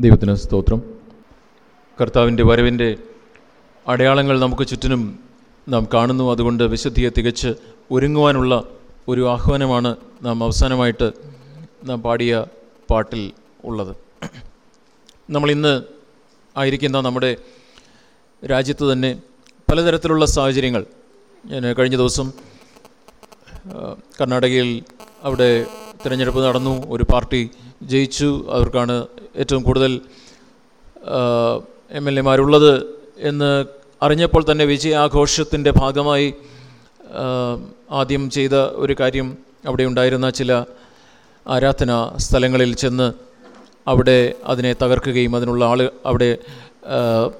ദൈവത്തിന് സ്തോത്രം. കർത്താവിന്റെ വരവിന്റെ അടയാളങ്ങൾ നമുക്ക് ചുറ്റിനും നാം കാണുന്നു. അതുകൊണ്ട് വിശുദ്ധിയെ തികച്ച് ഒരുങ്ങുവാനുള്ള ഒരു ആഹ്വാനമാണ് നാം അവസാനമായിട്ട് നാം പാടിയ പാട്ടിൽ ഉള്ളത്. നമ്മൾ ഇന്ന് ആയിരിക്കുന്ന നമ്മുടെ രാജ്യത്ത് തന്നെ പലതരത്തിലുള്ള സാഹചര്യങ്ങൾ. ഞാൻ കഴിഞ്ഞ ദിവസം കർണാടകയിൽ അവിടെ തിരഞ്ഞെടുപ്പ് നടന്നു. ഒരു പാർട്ടി ജയിച്ചു. അവർക്കാണ് ഏറ്റവും കൂടുതൽ എം എൽ എമാരുള്ളത് എന്ന് അറിഞ്ഞപ്പോൾ തന്നെ വിജയാഘോഷത്തിന്റെ ഭാഗമായി ആദ്യം ചെയ്ത ഒരു കാര്യം അവിടെ ഉണ്ടായിരുന്ന ചില ആരാധന സ്ഥലങ്ങളിൽ ചെന്ന് അവിടെ അതിനെ തകർക്കുകയും അതിനുള്ള ആൾ അവിടെ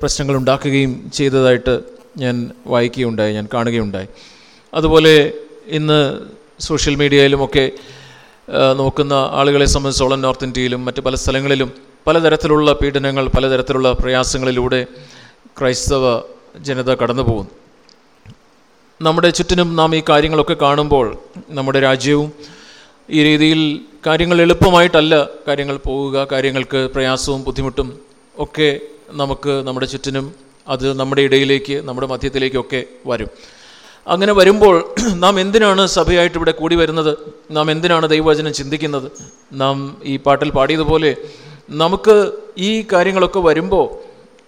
പ്രശ്നങ്ങൾ ഉണ്ടാക്കുകയും ചെയ്തതായിട്ട് ഞാൻ വായിക്കുകയുണ്ടായി ഞാൻ കാണുകയുണ്ടായി. അതുപോലെ ഇന്ന് സോഷ്യൽ മീഡിയയിലുമൊക്കെ നോക്കുന്ന ആളുകളെ സംബന്ധിച്ചോളം നോർത്ത് ഇന്ത്യയിലും മറ്റ് പല സ്ഥലങ്ങളിലും പലതരത്തിലുള്ള പീഡനങ്ങൾ പലതരത്തിലുള്ള പ്രയാസങ്ങളിലൂടെ ക്രൈസ്തവ ജനത കടന്നു പോകുന്നു നമ്മുടെ ചുറ്റിനും നാം ഈ കാര്യങ്ങളൊക്കെ കാണുമ്പോൾ നമ്മുടെ രാജ്യവും ഈ രീതിയിൽ കാര്യങ്ങൾ എളുപ്പമായിട്ടല്ല കാര്യങ്ങൾ പോവുക കാര്യങ്ങൾക്ക് പ്രയാസവും ബുദ്ധിമുട്ടും ഒക്കെ നമുക്ക് നമ്മുടെ ചുറ്റിനും അത് നമ്മുടെ ഇടയിലേക്ക് നമ്മുടെ മധ്യത്തിലേക്കൊക്കെ വരും. അങ്ങനെ വരുമ്പോൾ നാം എന്തിനാണ് സഭയായിട്ട് ഇവിടെ കൂടി വരുന്നത്? നാം എന്തിനാണ് ദൈവവചനം ചിന്തിക്കുന്നത്? നാം ഈ പാട്ടിൽ പാടിയതുപോലെ നമുക്ക് ഈ കാര്യങ്ങളൊക്കെ വരുമ്പോൾ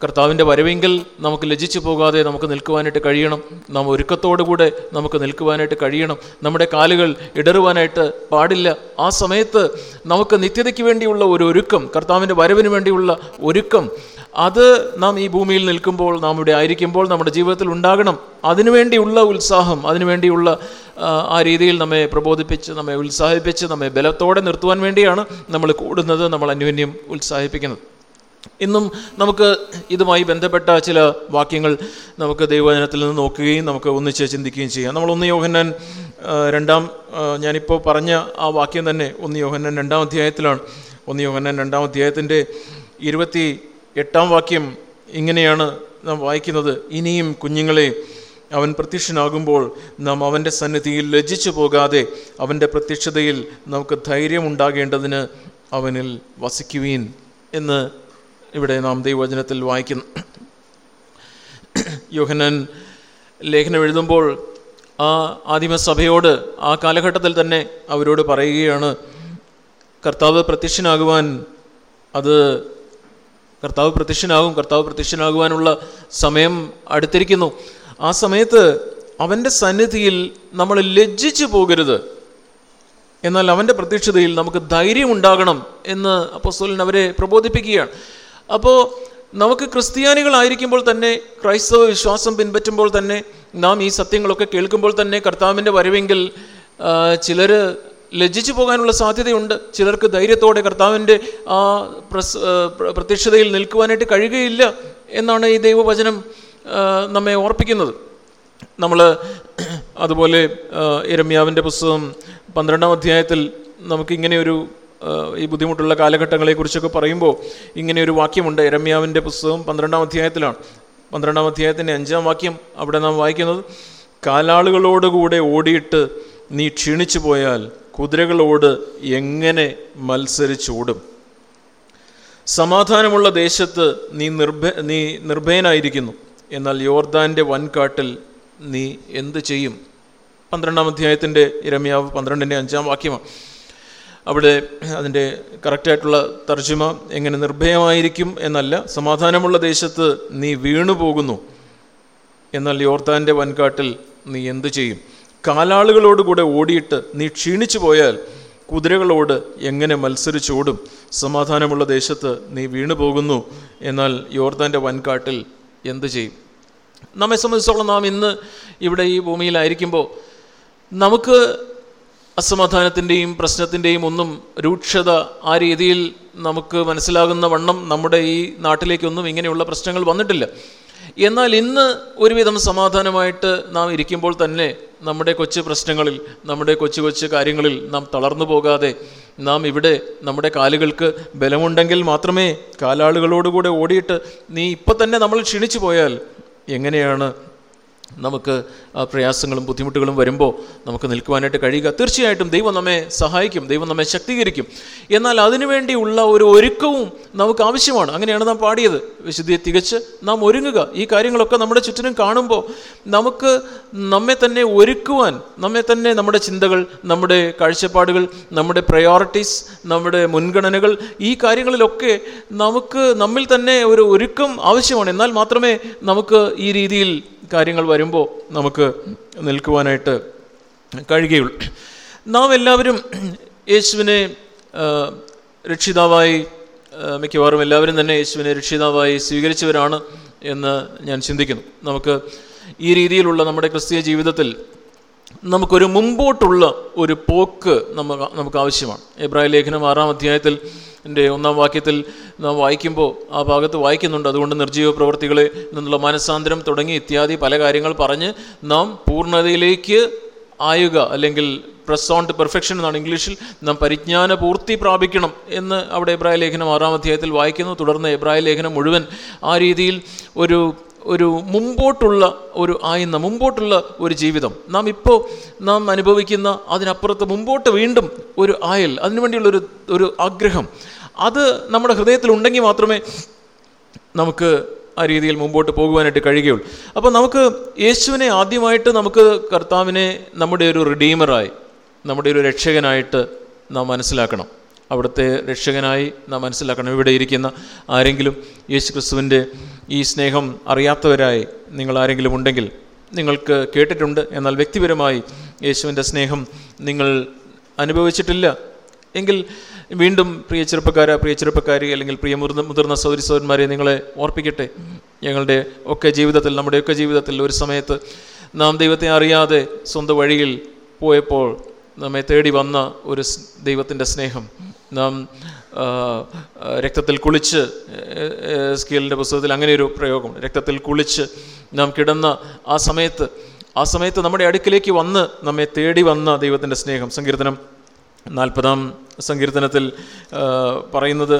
കർത്താവിന്റെ വരവെങ്കിൽ നമുക്ക് ലജിച്ചു പോകാതെ നമുക്ക് നിൽക്കുവാനായിട്ട് കഴിയണം. നാം ഒരുക്കത്തോടു കൂടെ നമുക്ക് നിൽക്കുവാനായിട്ട് കഴിയണം. നമ്മുടെ കാലുകൾ ഇടറുവാനായിട്ട് പാടില്ല. ആ സമയത്ത് നമുക്ക് നിത്യതയ്ക്ക് വേണ്ടിയുള്ള ഒരു ഒരുക്കം കർത്താവിന്റെ വരവിന് വേണ്ടിയുള്ള ഒരുക്കം അത് നാം ഈ ഭൂമിയിൽ നിൽക്കുമ്പോൾ നാം ഇവിടെ ആയിരിക്കുമ്പോൾ നമ്മുടെ ജീവിതത്തിൽ ഉണ്ടാകണം. അതിനുവേണ്ടിയുള്ള ഉത്സാഹം അതിനുവേണ്ടിയുള്ള ആ, രീതിയിൽ നമ്മെ പ്രബോധിപ്പിച്ച് നമ്മെ ഉത്സാഹിപ്പിച്ച് നമ്മെ ബലത്തോടെ നിർത്തുവാൻ വേണ്ടിയാണ് നമ്മൾ കൂടുന്നത് നമ്മൾ അന്യോന്യം ഉത്സാഹിപ്പിക്കുന്നത്. ഇന്നും നമുക്ക് ഇതുമായി ബന്ധപ്പെട്ട ചില വാക്യങ്ങൾ നമുക്ക് ദൈവവചനത്തിൽ നിന്ന് നോക്കുകയും നമുക്ക് ഒന്നിച്ച് ചിന്തിക്കുകയും ചെയ്യാം. നമ്മൾ ഒന്ന് യോഹന്നാൻ രണ്ടാം ഞാനിപ്പോൾ പറഞ്ഞ ആ വാക്യം തന്നെ ഒന്ന് യോഹന്നാൻ രണ്ടാം അധ്യായത്തിലാണ്. ഒന്ന് യോഹന്നാൻ രണ്ടാം അധ്യായത്തിന്റെ ഇരുപത്തി എട്ടാം വാക്യം ഇങ്ങനെയാണ് നാം വായിക്കുന്നത്. ഇനിയും കുഞ്ഞുങ്ങളെ അവൻ പ്രത്യക്ഷനാകുമ്പോൾ നാം അവന്റെ സന്നിധിയിൽ ലജ്ജിച്ചു പോകാതെ അവന്റെ പ്രത്യക്ഷതയിൽ നമുക്ക് ധൈര്യമുണ്ടാകേണ്ടതിന് അവനിൽ വസിക്കുവീൻ എന്ന് ഇവിടെ നാം ദൈവവചനത്തിൽ വായിക്കുന്നു. യോഹനൻ ലേഖനം എഴുതുമ്പോൾ ആ ആദിമസഭയോട് ആ കാലഘട്ടത്തിൽ തന്നെ അവരോട് പറയുകയാണ് കർത്താവ് പ്രത്യക്ഷനാകുവാൻ അത് കർത്താവ് പ്രത്യക്ഷനാകും കർത്താവ് പ്രത്യക്ഷനാകുവാനുള്ള സമയം അടുത്തിരിക്കുന്നു. ആ സമയത്ത് അവന്റെ സന്നിധിയിൽ നമ്മൾ ലജ്ജിച്ചു പോകരുത്. എന്നാൽ അവന്റെ പ്രത്യക്ഷതയിൽ നമുക്ക് ധൈര്യം ഉണ്ടാകണം എന്ന് അപ്പോസ്തലൻ അവരെ പ്രബോധിപ്പിക്കുകയാണ്. അപ്പോൾ നമുക്ക് ക്രിസ്ത്യാനികളായിരിക്കുമ്പോൾ തന്നെ ക്രൈസ്തവ വിശ്വാസം പിൻപറ്റുമ്പോൾ തന്നെ നാം ഈ സത്യങ്ങളൊക്കെ കേൾക്കുമ്പോൾ തന്നെ കർത്താവിന്റെ വരവെങ്കിൽ ചിലർ ലജ്ജിച്ചു പോകാനുള്ള സാധ്യതയുണ്ട്. ചിലർക്ക് ധൈര്യത്തോടെ കർത്താവിന്റെ ആ പ്രസ് പ്രത്യക്ഷതയിൽ നിൽക്കുവാനായിട്ട് കഴിയുകയില്ല എന്നാണ് ഈ ദൈവവചനം നമ്മെ ഓർപ്പിക്കുന്നത്. നമ്മൾ അതുപോലെ ഇരമ്യാവിന്റെ പുസ്തകം പന്ത്രണ്ടാം അധ്യായത്തിൽ നമുക്കിങ്ങനെയൊരു ഈ ബുദ്ധിമുട്ടുള്ള കാലഘട്ടങ്ങളെക്കുറിച്ചൊക്കെ പറയുമ്പോൾ ഇങ്ങനെയൊരു വാക്യമുണ്ട്. ഇരമ്യാവിന്റെ പുസ്തകം പന്ത്രണ്ടാം അധ്യായത്തിലാണ്. പന്ത്രണ്ടാം അധ്യായത്തിന്റെ അഞ്ചാം വാക്യം അവിടെ നാം വായിക്കുന്നത് കാലാളുകളോടുകൂടെ ഓടിയിട്ട് നീ ക്ഷീണിച്ചു പോയാൽ കുതിരകളോട് എങ്ങനെ മത്സരിച്ചോടും സമാധാനമുള്ള ദേശത്ത് നീ നിർഭ നീ നിർഭയനായിരിക്കുന്നു. എന്നാൽ യോർദാന്റെ വൻകാട്ടിൽ നീ എന്ത് ചെയ്യും? പന്ത്രണ്ടാം അധ്യായത്തിന്റെ ഇരമ്യാവ് പന്ത്രണ്ടിന്റെ അഞ്ചാം വാക്യമാണ്. അവിടെ അതിന്റെ കറക്റ്റായിട്ടുള്ള തർജിമ എങ്ങനെ നിർഭയമായിരിക്കും എന്നല്ല സമാധാനമുള്ള ദേശത്ത് നീ വീണുപോകുന്നു. എന്നാൽ യോർദാന്റെ വൻകാട്ടിൽ നീ എന്തു ചെയ്യും? കാലാളുകളോടുകൂടെ ഓടിയിട്ട് നീ ക്ഷീണിച്ചു പോയാൽ കുതിരകളോട് എങ്ങനെ മത്സരിച്ചോടും? സമാധാനമുള്ള ദേശത്ത് നീ വീണു പോകുന്നു. എന്നാൽ യോർദാന്റെ വൻകാട്ടിൽ എന്തു ചെയ്യും? നമ്മെ സംബന്ധിച്ചോളം നാം ഇന്ന് ഇവിടെ ഈ ഭൂമിയിലായിരിക്കുമ്പോൾ നമുക്ക് അസമാധാനത്തിന്റെയും പ്രശ്നത്തിന്റെയും ഒന്നും രൂക്ഷത ആ രീതിയിൽ നമുക്ക് മനസ്സിലാകുന്ന വണ്ണം നമ്മുടെ ഈ നാട്ടിലേക്കൊന്നും ഇങ്ങനെയുള്ള പ്രശ്നങ്ങൾ വന്നിട്ടില്ല. എന്നാൽ ഇന്ന് ഒരുവിധം സമാധാനമായിട്ട് നാം ഇരിക്കുമ്പോൾ തന്നെ നമ്മുടെ കൊച്ചു പ്രശ്നങ്ങളിൽ നമ്മുടെ കൊച്ചു കൊച്ചു കാര്യങ്ങളിൽ നാം തളർന്നു പോകാതെ നാം ഇവിടെ നമ്മുടെ കാലുകൾക്ക് ബലമുണ്ടെങ്കിൽ മാത്രമേ കാലാളുകളോടുകൂടെ ഓടിയിട്ട് നീ ഇപ്പം തന്നെ നമ്മൾ ക്ഷീണിച്ചു പോയാൽ എങ്ങനെയാണ് നമുക്ക് പ്രയാസങ്ങളും ബുദ്ധിമുട്ടുകളും വരുമ്പോൾ നമുക്ക് നിൽക്കുവാനായിട്ട് കഴിയുക. തീർച്ചയായിട്ടും ദൈവം നമ്മെ സഹായിക്കും ദൈവം നമ്മെ ശക്തീകരിക്കും. എന്നാൽ അതിനുവേണ്ടിയുള്ള ഒരു ഒരുക്കവും നമുക്ക് ആവശ്യമാണ്. അങ്ങനെയാണ് നാം പാടിയത്. വിശുദ്ധിയെ തികച്ച് നാം ഒരുങ്ങുക. ഈ കാര്യങ്ങളൊക്കെ നമ്മുടെ ചുറ്റിനും കാണുമ്പോൾ നമുക്ക് നമ്മെ തന്നെ ഒരുക്കുവാൻ നമ്മെ തന്നെ നമ്മുടെ ചിന്തകൾ നമ്മുടെ കാഴ്ചപ്പാടുകൾ നമ്മുടെ പ്രയോറിറ്റീസ് നമ്മുടെ മുൻഗണനകൾ ഈ കാര്യങ്ങളിലൊക്കെ നമുക്ക് നമ്മിൽ തന്നെ ഒരു ഒരുക്കം ആവശ്യമാണ്. എന്നാൽ മാത്രമേ നമുക്ക് ഈ രീതിയിൽ കാര്യങ്ങൾ വരുമ്പോൾ നമുക്ക് നിൽക്കുവാനായിട്ട് കഴിയുകയുള്ളൂ. നാം എല്ലാവരും യേശുവിനെ രക്ഷിതാവായി മിക്കവാറും എല്ലാവരും തന്നെ യേശുവിനെ രക്ഷിതാവായി സ്വീകരിച്ചവരാണ് എന്ന് ഞാൻ ചിന്തിക്കുന്നു. നമുക്ക് ഈ രീതിയിലുള്ള നമ്മുടെ ക്രിസ്തീയ ജീവിതത്തിൽ നമുക്കൊരു മുമ്പോട്ടുള്ള ഒരു പോക്ക് നമുക്ക് നമുക്ക് ആവശ്യമാണ്. എബ്രാഹിം ലേഖനം ആറാം അധ്യായത്തിൽ എന്റെ ഒന്നാം വാക്യത്തിൽ നാം വായിക്കുമ്പോൾ ആ ഭാഗത്ത് വായിക്കുന്നുണ്ട്. അതുകൊണ്ട് നിർജീവ പ്രവൃത്തികളെ നിന്നുള്ള മനസാന്തരം തുടങ്ങി ഇത്യാദി പല കാര്യങ്ങൾ പറഞ്ഞ് നാം പൂർണതയിലേക്ക് ആയുക അല്ലെങ്കിൽ പ്രസ് ഓൺ ടു പെർഫെക്ഷൻ എന്നാണ് ഇംഗ്ലീഷിൽ നാം പരിജ്ഞാന പൂർത്തി പ്രാപിക്കണം എന്ന് അവിടെ എബ്രായ ലേഖനം ആറാം അധ്യായത്തിൽ വായിക്കുന്നു. തുടർന്ന് എബ്രായ ലേഖനം മുഴുവൻ ആ രീതിയിൽ ഒരു ഒരു മുമ്പോട്ടുള്ള ഒരു ആയുന്ന മുമ്പോട്ടുള്ള ഒരു ജീവിതം. നാം ഇപ്പോൾ നാം അനുഭവിക്കുന്ന അതിനപ്പുറത്ത് മുമ്പോട്ട് വീണ്ടും ഒരു ആയൽ അതിനുവേണ്ടിയുള്ള ഒരു ഒരു ആഗ്രഹം. അത് നമ്മുടെ ഹൃദയത്തിൽ ഉണ്ടെങ്കിൽ മാത്രമേ നമുക്ക് ആ രീതിയിൽ മുമ്പോട്ട് പോകുവാനായിട്ട് കഴിയുകയുള്ളൂ. അപ്പോൾ നമുക്ക് യേശുവിനെ ആദ്യമായിട്ട് നമുക്ക് കർത്താവിനെ നമ്മുടെ ഒരു റിഡീമറായി നമ്മുടെ ഒരു രക്ഷകനായിട്ട് നാം മനസ്സിലാക്കണം. അവിടുത്തെ രക്ഷകനായി നാം മനസ്സിലാക്കണം. ഇവിടെ ഇരിക്കുന്ന ആരെങ്കിലും യേശു ക്രിസ്തുവിന്റെ ഈ സ്നേഹം അറിയാത്തവരായി നിങ്ങൾ ആരെങ്കിലും ഉണ്ടെങ്കിൽ നിങ്ങൾക്ക് കേട്ടിട്ടുണ്ട്. എന്നാൽ വ്യക്തിപരമായി യേശുവിന്റെ സ്നേഹം നിങ്ങൾ അനുഭവിച്ചിട്ടില്ല. എങ്കിൽ വീണ്ടും പ്രിയ ചെറുപ്പക്കാര പ്രിയ ചെറുപ്പക്കാരി അല്ലെങ്കിൽ പ്രിയ മുതിർന്ന മുതിർന്ന സൗരി സൗരന്മാരെ നിങ്ങളെ ഓർപ്പിക്കട്ടെ. ഞങ്ങളുടെ ഒക്കെ ജീവിതത്തിൽ നമ്മുടെയൊക്കെ ജീവിതത്തിൽ ഒരു സമയത്ത് നാം ദൈവത്തെ അറിയാതെ സ്വന്തം വഴിയിൽ പോയപ്പോൾ നമ്മെ തേടി വന്ന ഒരു ദൈവത്തിന്റെ സ്നേഹം നാം രക്തത്തിൽ കുളിച്ച് സ്കീലിന്റെ പുസ്തകത്തിൽ അങ്ങനെ ഒരു പ്രയോഗം രക്തത്തിൽ കുളിച്ച് നാം കിടന്ന ആ സമയത്ത് ആ സമയത്ത് നമ്മുടെ അടുക്കിലേക്ക് വന്ന് നമ്മെ തേടി വന്ന ദൈവത്തിന്റെ സ്നേഹം. സങ്കീർത്തനം നാൽപ്പതാം സങ്കീർത്തനത്തിൽ പറയുന്നത്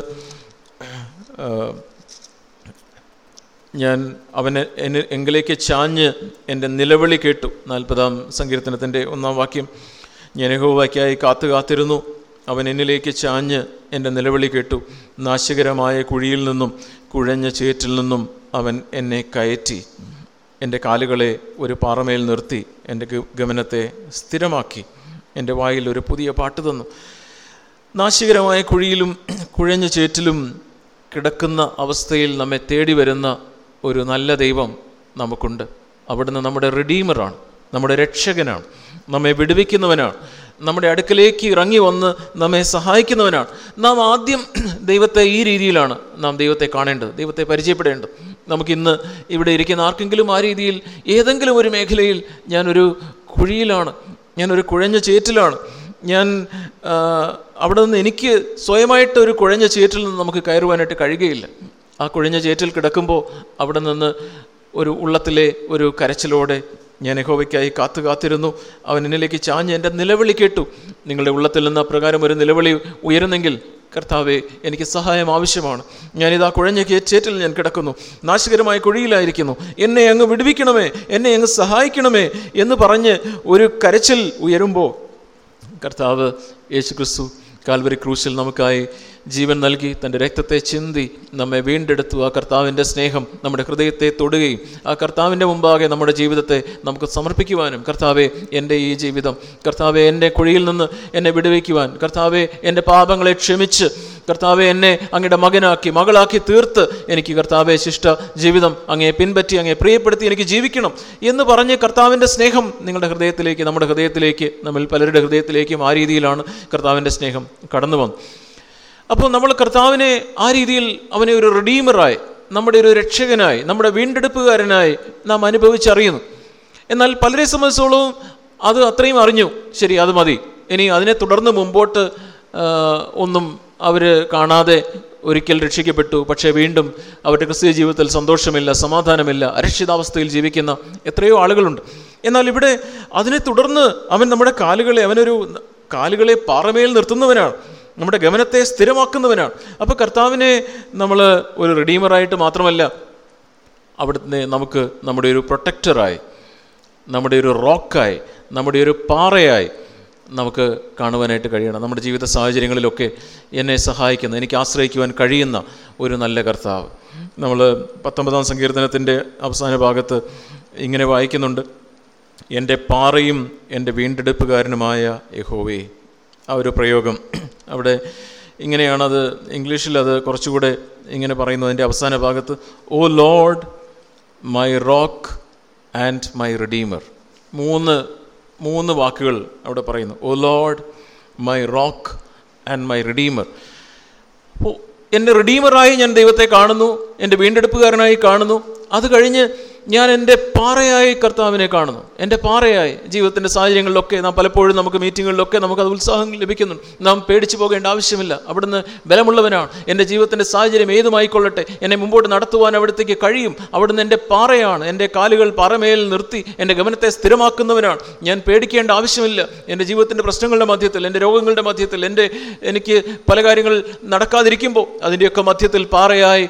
ഞാൻ അവനെ എന്നെ എങ്കിലേക്ക് ചാഞ്ഞ് എന്റെ നിലവിളി കേട്ടു. നാൽപ്പതാം സങ്കീർത്തനത്തിന്റെ ഒന്നാം വാക്യം ഞാൻ യഹോവയ്ക്കായി കാത്തു കാത്തിരുന്നു. അവൻ എന്നിലേക്ക് ചാഞ്ഞ് എന്റെ നിലവിളി കേട്ടു. നാശകരമായ കുഴിയിൽ നിന്നും കുഴഞ്ഞ ചേറ്റിൽ നിന്നും അവൻ എന്നെ കയറ്റി. എന്റെ കാലുകളെ ഒരു പാറമേൽ നിർത്തി. എന്റെ ഗമനത്തെ സ്ഥിരമാക്കി. എന്റെ വായിൽ ഒരു പുതിയ പാട്ട് തന്നു. നാശികരമായ കുഴിയിലും കുഴഞ്ഞ ചേറ്റിലും കിടക്കുന്ന അവസ്ഥയിൽ നമ്മെ തേടി വരുന്ന ഒരു നല്ല ദൈവം നമുക്കുണ്ട്. അവിടുന്ന് നമ്മുടെ റിഡീമറാണ് നമ്മുടെ രക്ഷകനാണ്. നമ്മെ വിടുവിക്കുന്നവനാണ്. നമ്മുടെ അടുക്കലേക്ക് ഇറങ്ങി വന്ന് നമ്മെ സഹായിക്കുന്നവനാണ്. നാം ആദ്യം ദൈവത്തെ ഈ രീതിയിലാണ് നാം ദൈവത്തെ കാണേണ്ടത് ദൈവത്തെ പരിചയപ്പെടേണ്ടത്. നമുക്കിന്ന് ഇവിടെ ഇരിക്കുന്ന ആർക്കെങ്കിലും ആ രീതിയിൽ ഏതെങ്കിലും ഒരു മേഖലയിൽ ഞാനൊരു കുഴിയിലാണ് ഞാനൊരു കുഴഞ്ഞ ചേറ്റിലാണ് ഞാൻ അവിടെ നിന്ന് എനിക്ക് സ്വയമായിട്ട് ഒരു കുഴഞ്ഞ ചേറ്റിൽ നിന്ന് നമുക്ക് കയറുവാനായിട്ട് കഴിയുകയില്ല. ആ കുഴഞ്ഞ ചേറ്റിൽ കിടക്കുമ്പോൾ അവിടെ നിന്ന് ഒരു ഉള്ളത്തിലെ ഒരു കരച്ചിലോടെ ഞാൻ യഹോവയ്ക്കായി കാത്തു കാത്തിരുന്നു. അവൻ എന്നിലേക്ക് ചാഞ്ഞ് എന്റെ നിലവിളി കേട്ടു. നിങ്ങളുടെ ഉള്ളത്തിൽ നിന്ന് അപ്രകാരം ഒരു നിലവിളി ഉയരുന്നെങ്കിൽ കർത്താവെ എനിക്ക് സഹായം ആവശ്യമാണ്. ഞാനിതാ കുഴഞ്ഞ ചേറ്റിൽ ഞാൻ കിടക്കുന്നു. നാശകരമായ കുഴിയിലായിരിക്കുന്നു. എന്നെ അങ്ങ് വിടുവിക്കണമേ എന്നെ അങ്ങ് സഹായിക്കണമേ എന്ന് പറഞ്ഞ് ഒരു കരച്ചിൽ ഉയരുമ്പോൾ കർത്താവ് യേശു ക്രിസ്തു കാൽവരി ക്രൂശിൽ നമുക്കായി ജീവൻ നൽകി തന്റെ രക്തത്തെ ചിന്തി നമ്മെ വീണ്ടെടുത്തു. ആ കർത്താവിന്റെ സ്നേഹം നമ്മുടെ ഹൃദയത്തെ തൊടുകയും ആ കർത്താവിന്റെ മുമ്പാകെ നമ്മുടെ ജീവിതത്തെ നമുക്ക് സമർപ്പിക്കുവാനും. കർത്താവെ എന്റെ ഈ ജീവിതം കർത്താവെ എന്റെ കുഴിയിൽ നിന്ന് എന്നെ വിടുവയ്ക്കുവാൻ കർത്താവെ എന്റെ പാപങ്ങളെ ക്ഷമിച്ച്. കർത്താവെ എന്നെ അങ്ങയുടെ മകനാക്കി മകളാക്കി തീർത്ത്. എനിക്ക് കർത്താവെ ശിഷ്ട ജീവിതം അങ്ങേ പിൻപറ്റി അങ്ങേ പ്രിയപ്പെടുത്തി എനിക്ക് ജീവിക്കണം എന്ന് പറഞ്ഞ് കർത്താവിന്റെ സ്നേഹം നിങ്ങളുടെ ഹൃദയത്തിലേക്ക് നമ്മുടെ ഹൃദയത്തിലേക്ക് നമ്മൾ പലരുടെ ഹൃദയത്തിലേക്കും ആ രീതിയിലാണ് കർത്താവിന്റെ സ്നേഹം കടന്നു വന്നു അപ്പോൾ നമ്മൾ കർത്താവിനെ ആ രീതിയിൽ അവനെ ഒരു റിഡീമറായി നമ്മുടെ ഒരു രക്ഷകനായി നമ്മുടെ വീണ്ടെടുപ്പുകാരനായി നാം അനുഭവിച്ചറിയുന്നു. എന്നാൽ പലരെ സംബന്ധിച്ചോളവും അത് അത്രയും അറിഞ്ഞു. ശരി അത് മതി. ഇനി അതിനെ തുടർന്ന് മുമ്പോട്ട് ഒന്നും അവർ കാണാതെ ഒരിക്കൽ രക്ഷിക്കപ്പെട്ടു. പക്ഷേ വീണ്ടും അവരുടെ ക്രിസ്തീയ ജീവിതത്തിൽ സന്തോഷമില്ല സമാധാനമില്ല അരക്ഷിതാവസ്ഥയിൽ ജീവിക്കുന്ന എത്രയോ ആളുകളുണ്ട്. എന്നാൽ ഇവിടെ അതിനെ തുടർന്ന് അവൻ നമ്മുടെ കാലുകളെ അവനൊരു കാലുകളെ പാറമേൽ നിർത്തുന്നവനാണ്. നമ്മുടെ ഗമനത്തെ സ്ഥിരമാക്കുന്നവനാണ്. അപ്പോൾ കർത്താവിനെ നമ്മൾ ഒരു റിഡീമറായിട്ട് മാത്രമല്ല അവിടുന്ന് നമുക്ക് നമ്മുടെ ഒരു പ്രൊട്ടക്ടറായി നമ്മുടെ ഒരു റോക്കായി നമ്മുടെ ഒരു പാറയായി നമുക്ക് കാണുവാനായിട്ട് കഴിയണം. നമ്മുടെ ജീവിത സാഹചര്യങ്ങളിലൊക്കെ എന്നെ സഹായിക്കുന്ന എനിക്ക് ആശ്രയിക്കുവാൻ കഴിയുന്ന ഒരു നല്ല കർത്താവ്. നമ്മൾ പത്തൊമ്പതാം സങ്കീർത്തനത്തിന്റെ അവസാന ഭാഗത്ത് ഇങ്ങനെ വായിക്കുന്നുണ്ട് എന്റെ പാറയും എന്റെ വീണ്ടെടുപ്പുകാരനുമായ യഹോവേ ആ ഒരു പ്രയോഗം. അവിടെ ഇങ്ങനെയാണത് ഇംഗ്ലീഷിൽ അത് കുറച്ചുകൂടെ ഇങ്ങനെ പറയുന്നു. അതിന്റെ അവസാന ഭാഗത്ത് O Lord my rock and my redeemer. മൂന്ന് മൂന്ന് വാക്കുകൾ അവിടെ പറയുന്നു. O Lord my rock and my redeemer. എന്റെ റിഡീമറായി ഞാൻ ദൈവത്തെ കാണുന്നു എന്റെ വീണ്ടെടുപ്പുകാരനായി കാണുന്നു. അത് കഴിഞ്ഞ് ഞാൻ എന്റെ പാറയായി കർത്താവിനെ കാണുന്നു. എന്റെ പാറയായി. ജീവിതത്തിന്റെ സാഹചര്യങ്ങളിലൊക്കെ നാം പലപ്പോഴും നമുക്ക് മീറ്റിങ്ങുകളിലൊക്കെ നമുക്കത് ഉത്സാഹം ലഭിക്കുന്നു നാം പേടിച്ചു പോകേണ്ട ആവശ്യമില്ല. അവിടുന്ന് ബലമുള്ളവനാണ്. എന്റെ ജീവിതത്തിന്റെ സാഹചര്യം ഏതുമായിക്കൊള്ളട്ടെ? എന്നെ മുമ്പോട്ട് നടത്തുവാൻ അവിടത്തേക്ക് കഴിയും. അവിടുന്ന് എന്റെ പാറയാണ്. എന്റെ കാലുകൾ പാറമേൽ നിർത്തി എന്റെ ഗമനത്തെ സ്ഥിരമാക്കുന്നവനാണ്. ഞാൻ പേടിക്കേണ്ട ആവശ്യമില്ല. എന്റെ ജീവിതത്തിന്റെ പ്രശ്നങ്ങളുടെ മധ്യത്തിൽ എന്റെ രോഗങ്ങളുടെ മധ്യത്തിൽ എന്റെ എനിക്ക് പല കാര്യങ്ങൾ നടക്കാതിരിക്കുമ്പോൾ അതിന്റെയൊക്കെ മധ്യത്തിൽ പാറയായി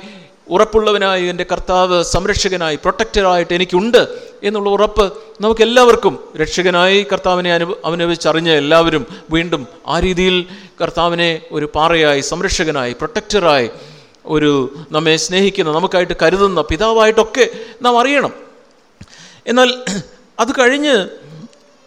ഉറപ്പുള്ളവനായി എന്റെ കർത്താവ് സംരക്ഷകനായി പ്രൊട്ടക്റ്ററായിട്ട് എനിക്കുണ്ട് എന്നുള്ള ഉറപ്പ് നമുക്കെല്ലാവർക്കും രക്ഷകനായി കർത്താവിനെ അനു അനുഭവിച്ചറിഞ്ഞ എല്ലാവരും വീണ്ടും ആ രീതിയിൽ കർത്താവിനെ ഒരു പാറയായി സംരക്ഷകനായി പ്രൊട്ടക്റ്ററായി ഒരു നമ്മെ സ്നേഹിക്കുന്ന നമുക്കായിട്ട് കരുതുന്ന പിതാവായിട്ടൊക്കെ നാം അറിയണം. എന്നാൽ അത് കഴിഞ്ഞ്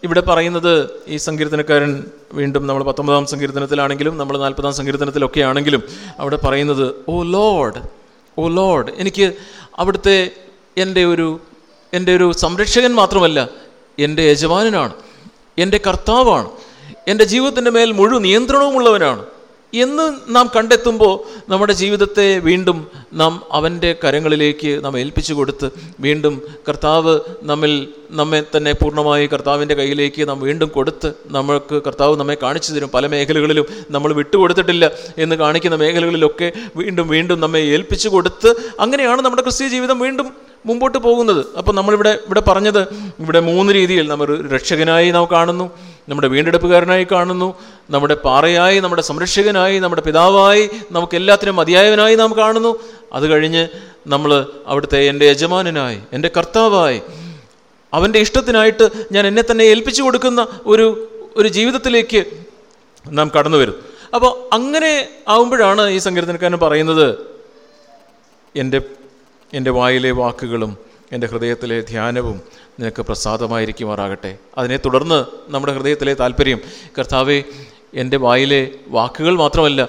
ഇവിടെ പറയുന്നത് ഈ സങ്കീർത്തനക്കാരൻ വീണ്ടും നമ്മൾ പത്തൊമ്പതാം സങ്കീർത്തനത്തിലാണെങ്കിലും നമ്മൾ നാൽപ്പതാം സങ്കീർത്തനത്തിലൊക്കെ ആണെങ്കിലും അവിടെ പറയുന്നത് ഓ ലോഡ് ഓ ലോഡ് എനിക്ക് അവിടുത്തെ എന്റെ ഒരു എന്റെ ഒരു സംരക്ഷകൻ മാത്രമല്ല എന്റെ യജമാനനാണ് എന്റെ കർത്താവാണ് എന്റെ ജീവിതത്തിന്റെ മേൽ മുഴുവൻ നിയന്ത്രണവുമുള്ളവനാണ്. എന്ന് നാം കണ്ടെത്തുമ്പോൾ നമ്മുടെ ജീവിതത്തെ വീണ്ടും നാം അവന്റെ കരങ്ങളിലേക്ക് നാം ഏൽപ്പിച്ചു കൊടുത്ത് വീണ്ടും കർത്താവ് നമ്മിൽ നമ്മെ തന്നെ പൂർണമായി കർത്താവിന്റെ കയ്യിലേക്ക് നാം വീണ്ടും കൊടുത്ത് നമ്മൾക്ക് കർത്താവ് നമ്മെ കാണിച്ചു തരും. പല മേഖലകളിലും നമ്മൾ വിട്ടുകൊടുത്തിട്ടില്ല എന്ന് കാണിക്കുന്ന മേഖലകളിലൊക്കെ വീണ്ടും വീണ്ടും നമ്മെ ഏൽപ്പിച്ചു കൊടുത്ത് അങ്ങനെയാണ് നമ്മുടെ ക്രിസ്തീയ ജീവിതം വീണ്ടും മുമ്പോട്ട് പോകുന്നത്. അപ്പോൾ നമ്മളിവിടെ ഇവിടെ പറഞ്ഞത് ഇവിടെ മൂന്ന് രീതിയിൽ നമ്മൾ രക്ഷകനായി നാം കാണുന്നു. നമ്മുടെ വീണ്ടെടുപ്പുകാരനായി കാണുന്നു നമ്മുടെ പാറയായി നമ്മുടെ സംരക്ഷകനായി നമ്മുടെ പിതാവായി നമുക്ക് എല്ലാത്തിനും മതിയായവനായി നാം കാണുന്നു. അത് കഴിഞ്ഞ് നമ്മൾ അവിടുത്തെ എന്റെ യജമാനനായി എന്റെ കർത്താവായി അവന്റെ ഇഷ്ടത്തിനായിട്ട് ഞാൻ എന്നെ തന്നെ ഏൽപ്പിച്ചു കൊടുക്കുന്ന ഒരു ഒരു ജീവിതത്തിലേക്ക് നാം കടന്നു വരും. അപ്പോൾ അങ്ങനെ ആവുമ്പോഴാണ് ഈ സങ്കീർത്തനക്കാരൻ പറയുന്നത് എന്റെ എന്റെ വായിലെ വാക്കുകളും എന്റെ ഹൃദയത്തിലെ ധ്യാനവും നിനക്ക് പ്രസാദമായിരിക്കുമാറാകട്ടെ. അതിനെ തുടർന്ന് നമ്മുടെ ഹൃദയത്തിലെ താല്പര്യം കർത്താവെ എന്റെ വായിലെ വാക്കുകൾ മാത്രമല്ല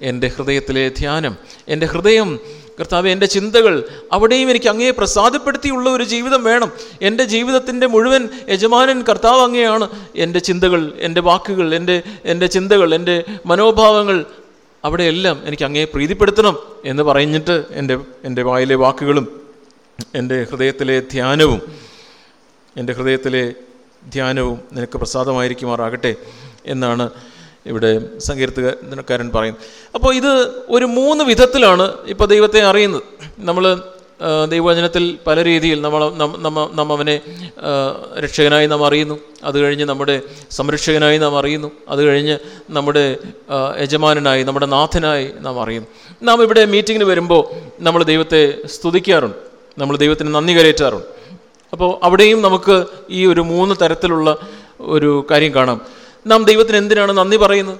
എന്റെ ഹൃദയത്തിലെ ധ്യാനം എന്റെ ഹൃദയം കർത്താവ് എന്റെ ചിന്തകൾ അവിടെയും എനിക്ക് അങ്ങയെ പ്രസാദപ്പെടുത്തിയുള്ള ഒരു ജീവിതം വേണം. എന്റെ ജീവിതത്തിന്റെ മുഴുവൻ യജമാനൻ കർത്താവ് അങ്ങയാണ്. എന്റെ ചിന്തകൾ എന്റെ വാക്കുകൾ എന്റെ എന്റെ ചിന്തകൾ എന്റെ മനോഭാവങ്ങൾ അവിടെയെല്ലാം എനിക്ക് അങ്ങയെ പ്രീതിപ്പെടുത്തണം എന്ന് പറഞ്ഞിട്ട് എന്റെ എന്റെ വായിലെ വാക്കുകളും എന്റെ ഹൃദയത്തിലെ ധ്യാനവും എന്റെ ഹൃദയത്തിലെ ധ്യാനവും നിനക്ക് പ്രസാദമായിരിക്കുമാറാകട്ടെ എന്നാണ് ഇവിടെ സങ്കീർത്തകാരൻ പറയുന്നത്. അപ്പോൾ ഇത് ഒരു മൂന്ന് വിധത്തിലാണ് ഇപ്പോൾ ദൈവത്തെ അറിയുന്നത്. നമ്മൾ ദൈവവചനത്തിൽ പല രീതിയിൽ നമ്മൾ നമ്മ അവനെ രക്ഷകനായി നാം അറിയുന്നു. അത് കഴിഞ്ഞ് നമ്മുടെ സംരക്ഷകനായി നാം അറിയുന്നു. അത് കഴിഞ്ഞ് നമ്മുടെ യജമാനനായി നമ്മുടെ നാഥനായി നാം അറിയുന്നു. നാം ഇവിടെ മീറ്റിങ്ങിന് വരുമ്പോൾ നമ്മൾ ദൈവത്തെ സ്തുതിക്കാറുണ്ട്. നമ്മൾ ദൈവത്തിന് നന്ദി കരയറ്റാറുണ്ട്. അപ്പോൾ അവിടെയും നമുക്ക് ഈ ഒരു മൂന്ന് തരത്തിലുള്ള ഒരു കാര്യം കാണാം. നാം ദൈവത്തിന് എന്തിനാണ് നന്ദി പറയുന്നത്?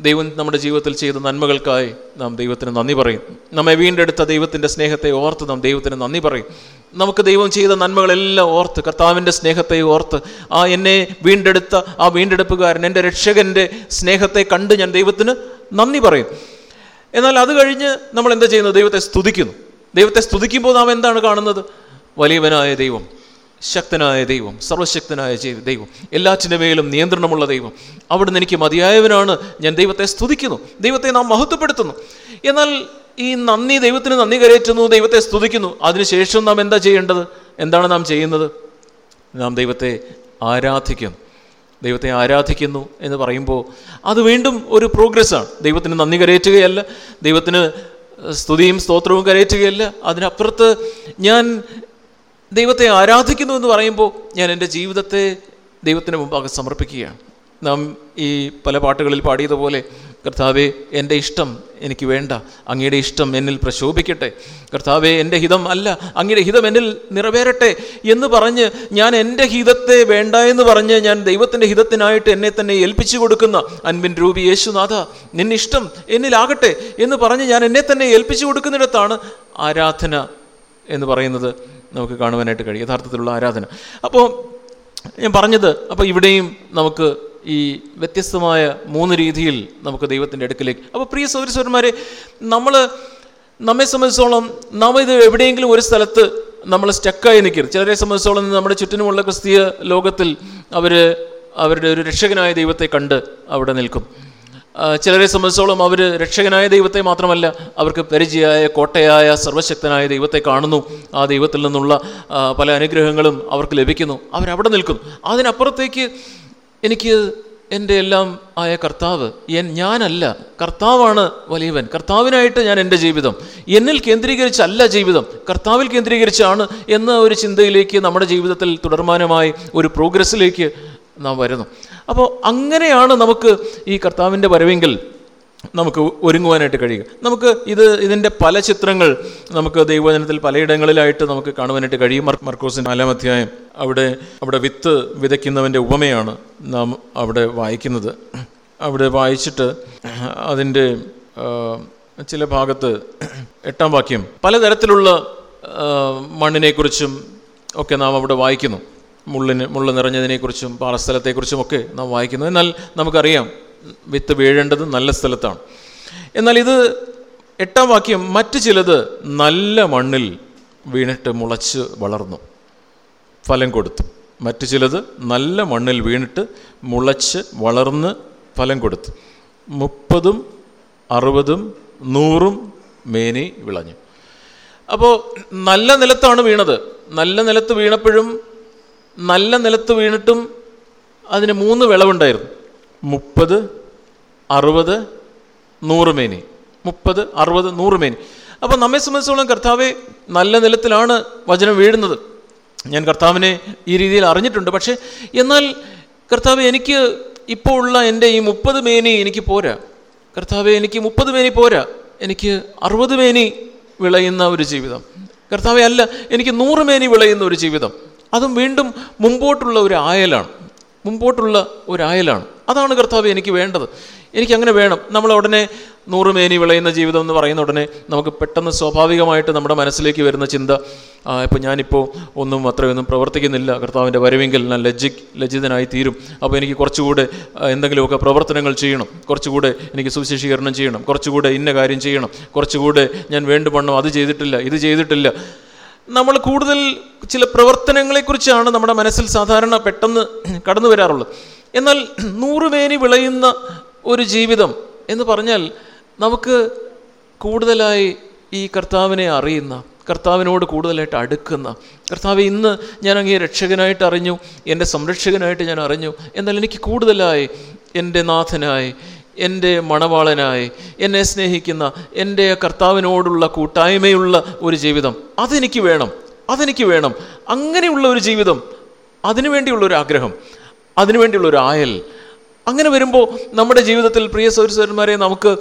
ദൈവം നമ്മുടെ ജീവിതത്തിൽ ചെയ്ത നന്മകൾക്കായി നാം ദൈവത്തിന് നന്ദി പറയും. നമ്മെ വീണ്ടെടുത്ത ദൈവത്തിന്റെ സ്നേഹത്തെ ഓർത്ത് നാം ദൈവത്തിന് നന്ദി പറയും. നമുക്ക് ദൈവം ചെയ്ത നന്മകളെല്ലാം ഓർത്ത് കർത്താവിന്റെ സ്നേഹത്തെ ഓർത്ത് ആ എന്നെ വീണ്ടെടുത്ത ആ വീണ്ടെടുപ്പുകാരൻ എന്റെ രക്ഷകന്റെ സ്നേഹത്തെ കണ്ട് ഞാൻ ദൈവത്തിന് നന്ദി പറയും. എന്നാൽ അത് കഴിഞ്ഞ് നമ്മൾ എന്താ ചെയ്യുന്നത്? ദൈവത്തെ സ്തുതിക്കുന്നു. ദൈവത്തെ സ്തുതിക്കുമ്പോൾ നാം എന്താണ് കാണുന്നത്? വലിയവനായ ദൈവം ശക്തനായ ദൈവം സർവശക്തനായ ദൈവം എല്ലാറ്റിന്റെ മേലും നിയന്ത്രണമുള്ള ദൈവം. അവിടുന്ന് എനിക്ക് മതിയായവനാണ് ഞാൻ ദൈവത്തെ സ്തുതിക്കുന്നു ദൈവത്തെ നാം മഹത്വപ്പെടുത്തുന്നു. എന്നാൽ ഈ നന്ദി ദൈവത്തിന് നന്ദി കരയറ്റുന്നു ദൈവത്തെ സ്തുതിക്കുന്നു. അതിനുശേഷം നാം എന്താ ചെയ്യേണ്ടത്? എന്താണ് നാം ചെയ്യുന്നത്? നാം ദൈവത്തെ ആരാധിക്കുന്നു ദൈവത്തെ ആരാധിക്കുന്നു എന്ന് പറയുമ്പോൾ അത് വീണ്ടും ഒരു പ്രോഗ്രസ്സാണ്. ദൈവത്തിന് നന്ദി കരയറ്റുകയല്ല. ദൈവത്തിന് സ്തുതിയും സ്തോത്രവും കരയറ്റുകയല്ല. അതിനപ്പുറത്ത് ഞാൻ ദൈവത്തെ ആരാധിക്കുന്നു എന്ന് പറയുമ്പോൾ ഞാൻ എന്റെ ജീവിതത്തെ ദൈവത്തിന് മുമ്പാകെ സമർപ്പിക്കുകയാണ്. നാം ഈ പല പാട്ടുകളിൽ പാടിയതുപോലെ കർത്താവെ എന്റെ ഇഷ്ടം എനിക്ക് വേണ്ട. അങ്ങയുടെ ഇഷ്ടം എന്നിൽ പ്രശോഭിക്കട്ടെ. കർത്താവെ എന്റെ ഹിതം അല്ല അങ്ങയുടെ ഹിതം എന്നിൽ നിറവേറട്ടെ എന്ന് പറഞ്ഞ് ഞാൻ എന്റെ ഹിതത്തെ വേണ്ട എന്ന് പറഞ്ഞ് ഞാൻ ദൈവത്തിന്റെ ഹിതത്തിനായിട്ട് എന്നെ തന്നെ ഏൽപ്പിച്ചു കൊടുക്കുന്ന അൻപിൻ രൂപി യേശുനാഥ നിന്നിഷ്ടം എന്നിലാകട്ടെ എന്ന് പറഞ്ഞ് ഞാൻ എന്നെ തന്നെ ഏൽപ്പിച്ചു കൊടുക്കുന്നിടത്താണ് ആരാധന എന്ന് പറയുന്നത് നമുക്ക് കാണുവാനായിട്ട് കഴിയും യഥാർത്ഥത്തിലുള്ള ആരാധന. അപ്പോൾ ഞാൻ പറഞ്ഞത് അപ്പോൾ ഇവിടെയും നമുക്ക് ഈ വ്യത്യസ്തമായ മൂന്ന് രീതിയിൽ നമുക്ക് ദൈവത്തിന്റെ അടുക്കിലേക്ക് അപ്പോൾ പ്രിയ സൗരസ്വരന്മാരെ നമ്മൾ നമ്മെ സംബന്ധിച്ചോളം നാം ഇത് എവിടെയെങ്കിലും ഒരു സ്ഥലത്ത് നമ്മൾ സ്റ്റക്കായി നിൽക്കരുത്. ചിലരെ സംബന്ധിച്ചോളം നമ്മുടെ ചുറ്റിനുമുള്ള ക്രിസ്തീയ ലോകത്തിൽ അവർ അവരുടെ ഒരു രക്ഷകനായ ദൈവത്തെ കണ്ട് അവിടെ നിൽക്കും. ചിലരെ സംബന്ധിച്ചോളം അവർ രക്ഷകനായ ദൈവത്തെ മാത്രമല്ല അവർക്ക് പരിചയമായ കോട്ടയായ സർവശക്തനായ ദൈവത്തെ കാണുന്നു. ആ ദൈവത്തിൽ നിന്നുള്ള പല അനുഗ്രഹങ്ങളും അവർക്ക് ലഭിക്കുന്നു. അവരവിടെ നിൽക്കുന്നു അതിനപ്പുറത്തേക്ക് എനിക്ക് എന്റെ എല്ലാം ആയ കർത്താവ് ഞാനല്ല. കർത്താവാണ് വലിയവൻ. കർത്താവിനായിട്ട് ഞാൻ എന്റെ ജീവിതം. എന്നിൽ കേന്ദ്രീകരിച്ചല്ല ജീവിതം. കർത്താവിൽ കേന്ദ്രീകരിച്ചാണ് എന്ന ഒരു ചിന്തയിലേക്ക് നമ്മുടെ ജീവിതത്തിൽ തുടർമാനമായി ഒരു പ്രോഗ്രസ്സിലേക്ക് നാം വരുന്നു. അപ്പോൾ അങ്ങനെയാണ് നമുക്ക് ഈ കർത്താവിന്റെ വരവെങ്കിൽ നമുക്ക് ഒരുങ്ങുവാനായിട്ട് കഴിയുക. നമുക്ക് ഇത് ഇതിന്റെ പല ചിത്രങ്ങൾ നമുക്ക് ദൈവജനത്തിൽ പലയിടങ്ങളിലായിട്ട് നമുക്ക് കാണുവാനായിട്ട് കഴിയും. മർ മർക്കോസിന്റെ നാലാം അധ്യായം അവിടെ അവിടെ വിത്ത് വിതയ്ക്കുന്നവന്റെ ഉപമയാണ് നാം അവിടെ വായിക്കുന്നത്. അവിടെ വായിച്ചിട്ട് അതിന്റെ ചില ഭാഗത്ത് എട്ടാം വാക്യം പലതരത്തിലുള്ള മണ്ണിനെക്കുറിച്ചും ഒക്കെ നാം അവിടെ വായിക്കുന്നു. മുള്ളിന് മുള്ള നിറഞ്ഞതിനെക്കുറിച്ചും പാറസ്ഥലത്തെക്കുറിച്ചും ഒക്കെ നാം വായിക്കുന്നു. എന്നാൽ നമുക്കറിയാം വിത്ത് വീഴേണ്ടത് നല്ല സ്ഥലത്താണ്. എന്നാൽ ഇത് എട്ടാം വാക്യം മറ്റു ചിലത് നല്ല മണ്ണിൽ വീണിട്ട് മുളച്ച് വളർന്നു. ഫലം കൊടുത്തു. മറ്റു ചിലത് നല്ല മണ്ണിൽ വീണിട്ട് മുളച്ച് വളർന്ന് ഫലം കൊടുത്തു. മുപ്പതും അറുപതും നൂറും മേനി വിളഞ്ഞു. അപ്പോൾ നല്ല നിലത്താണ് വീണത്. നല്ല നിലത്ത് വീണപ്പോഴും നല്ല നിലത്ത് വീണിട്ടും അതിന് മൂന്ന് വിളവുണ്ടായിരുന്നു. മുപ്പത് അറുപത് നൂറ് മേനി മുപ്പത് അറുപത് നൂറ് മേനി അപ്പോൾ നമ്മെ സംബന്ധിച്ചോളം കർത്താവെ നല്ല നിലത്തിലാണ് വചനം വീഴുന്നത്. ഞാൻ കർത്താവിനെ ഈ രീതിയിൽ അറിഞ്ഞിട്ടുണ്ട്. പക്ഷേ എന്നാൽ കർത്താവ് എനിക്ക് ഇപ്പോൾ ഉള്ള എന്റെ ഈ മുപ്പത് മേനി എനിക്ക് പോരാ. കർത്താവെ എനിക്ക് മുപ്പത് മേനി പോരാ. എനിക്ക് അറുപത് മേനി വിളയുന്ന ഒരു ജീവിതം. കർത്താവെ അല്ല എനിക്ക് നൂറ് മേനി വിളയുന്ന ഒരു ജീവിതം. അതും വീണ്ടും മുമ്പോട്ടുള്ള ഒരു ആയലാണ്. മുമ്പോട്ടുള്ള ഒരു ആയലാണ് അതാണ് കർത്താവ് എനിക്ക് വേണ്ടത്. എനിക്ക് അങ്ങനെ വേണം. നമ്മൾ ഉടനെ നൂറ് മേനി വിളയുന്ന ജീവിതം എന്ന് പറയുന്ന ഉടനെ നമുക്ക് പെട്ടെന്ന് സ്വാഭാവികമായിട്ട് നമ്മുടെ മനസ്സിലേക്ക് വരുന്ന ചിന്ത ഇപ്പോൾ ഇപ്പം ഞാനിപ്പോൾ ഒന്നും അത്രയൊന്നും പ്രവർത്തിക്കുന്നില്ല. കർത്താവിന്റെ വരവെങ്കിൽ ഞാൻ ലജ്ജി ലജ്ജിതനായി തീരും. അപ്പോൾ എനിക്ക് കുറച്ചുകൂടെ എന്തെങ്കിലുമൊക്കെ പ്രവർത്തനങ്ങൾ ചെയ്യണം. കുറച്ചുകൂടെ എനിക്ക് സുവിശേഷീകരണം ചെയ്യണം. കുറച്ചുകൂടെ ഇന്ന കാര്യം ചെയ്യണം. കുറച്ചുകൂടെ ഞാൻ വേണ്ടുവണ്ണം അത് ചെയ്തിട്ടില്ല ഇത് ചെയ്തിട്ടില്ല. നമ്മൾ കൂടുതൽ ചില പ്രവർത്തനങ്ങളെക്കുറിച്ചാണ് നമ്മുടെ മനസ്സിൽ സാധാരണ പെട്ടെന്ന് കടന്നു വരാറുള്ളത്. എന്നാൽ നൂറുപേരി വിളയുന്ന ഒരു ജീവിതം എന്ന് പറഞ്ഞാൽ നമുക്ക് കൂടുതലായി ഈ കർത്താവിനെ അറിയുന്ന കർത്താവിനോട് കൂടുതലായിട്ട് അടുക്കുന്ന കർത്താവ് ഇന്ന് ഞാൻ അങ്ങേ രക്ഷകനായിട്ട് അറിഞ്ഞു എന്റെ സംരക്ഷകനായിട്ട് ഞാൻ അറിഞ്ഞു എന്നാൽ എനിക്ക് കൂടുതലായി എന്റെ നാഥനായി എന്റെ മണവാളനായി എന്നെ സ്നേഹിക്കുന്ന എന്റെ കർത്താവിനോടുള്ള കൂട്ടായ്മയുള്ള ഒരു ജീവിതം. അതെനിക്ക് വേണം അതെനിക്ക് വേണം. അങ്ങനെയുള്ള ഒരു ജീവിതം അതിനുവേണ്ടിയുള്ള ഒരു ആഗ്രഹം അതിനുവേണ്ടിയുള്ള ഒരു ആയൽ. അങ്ങനെ വരുമ്പോൾ നമ്മുടെ ജീവിതത്തിൽ പ്രിയ സൗരസ്വരന്മാരെ നമുക്ക്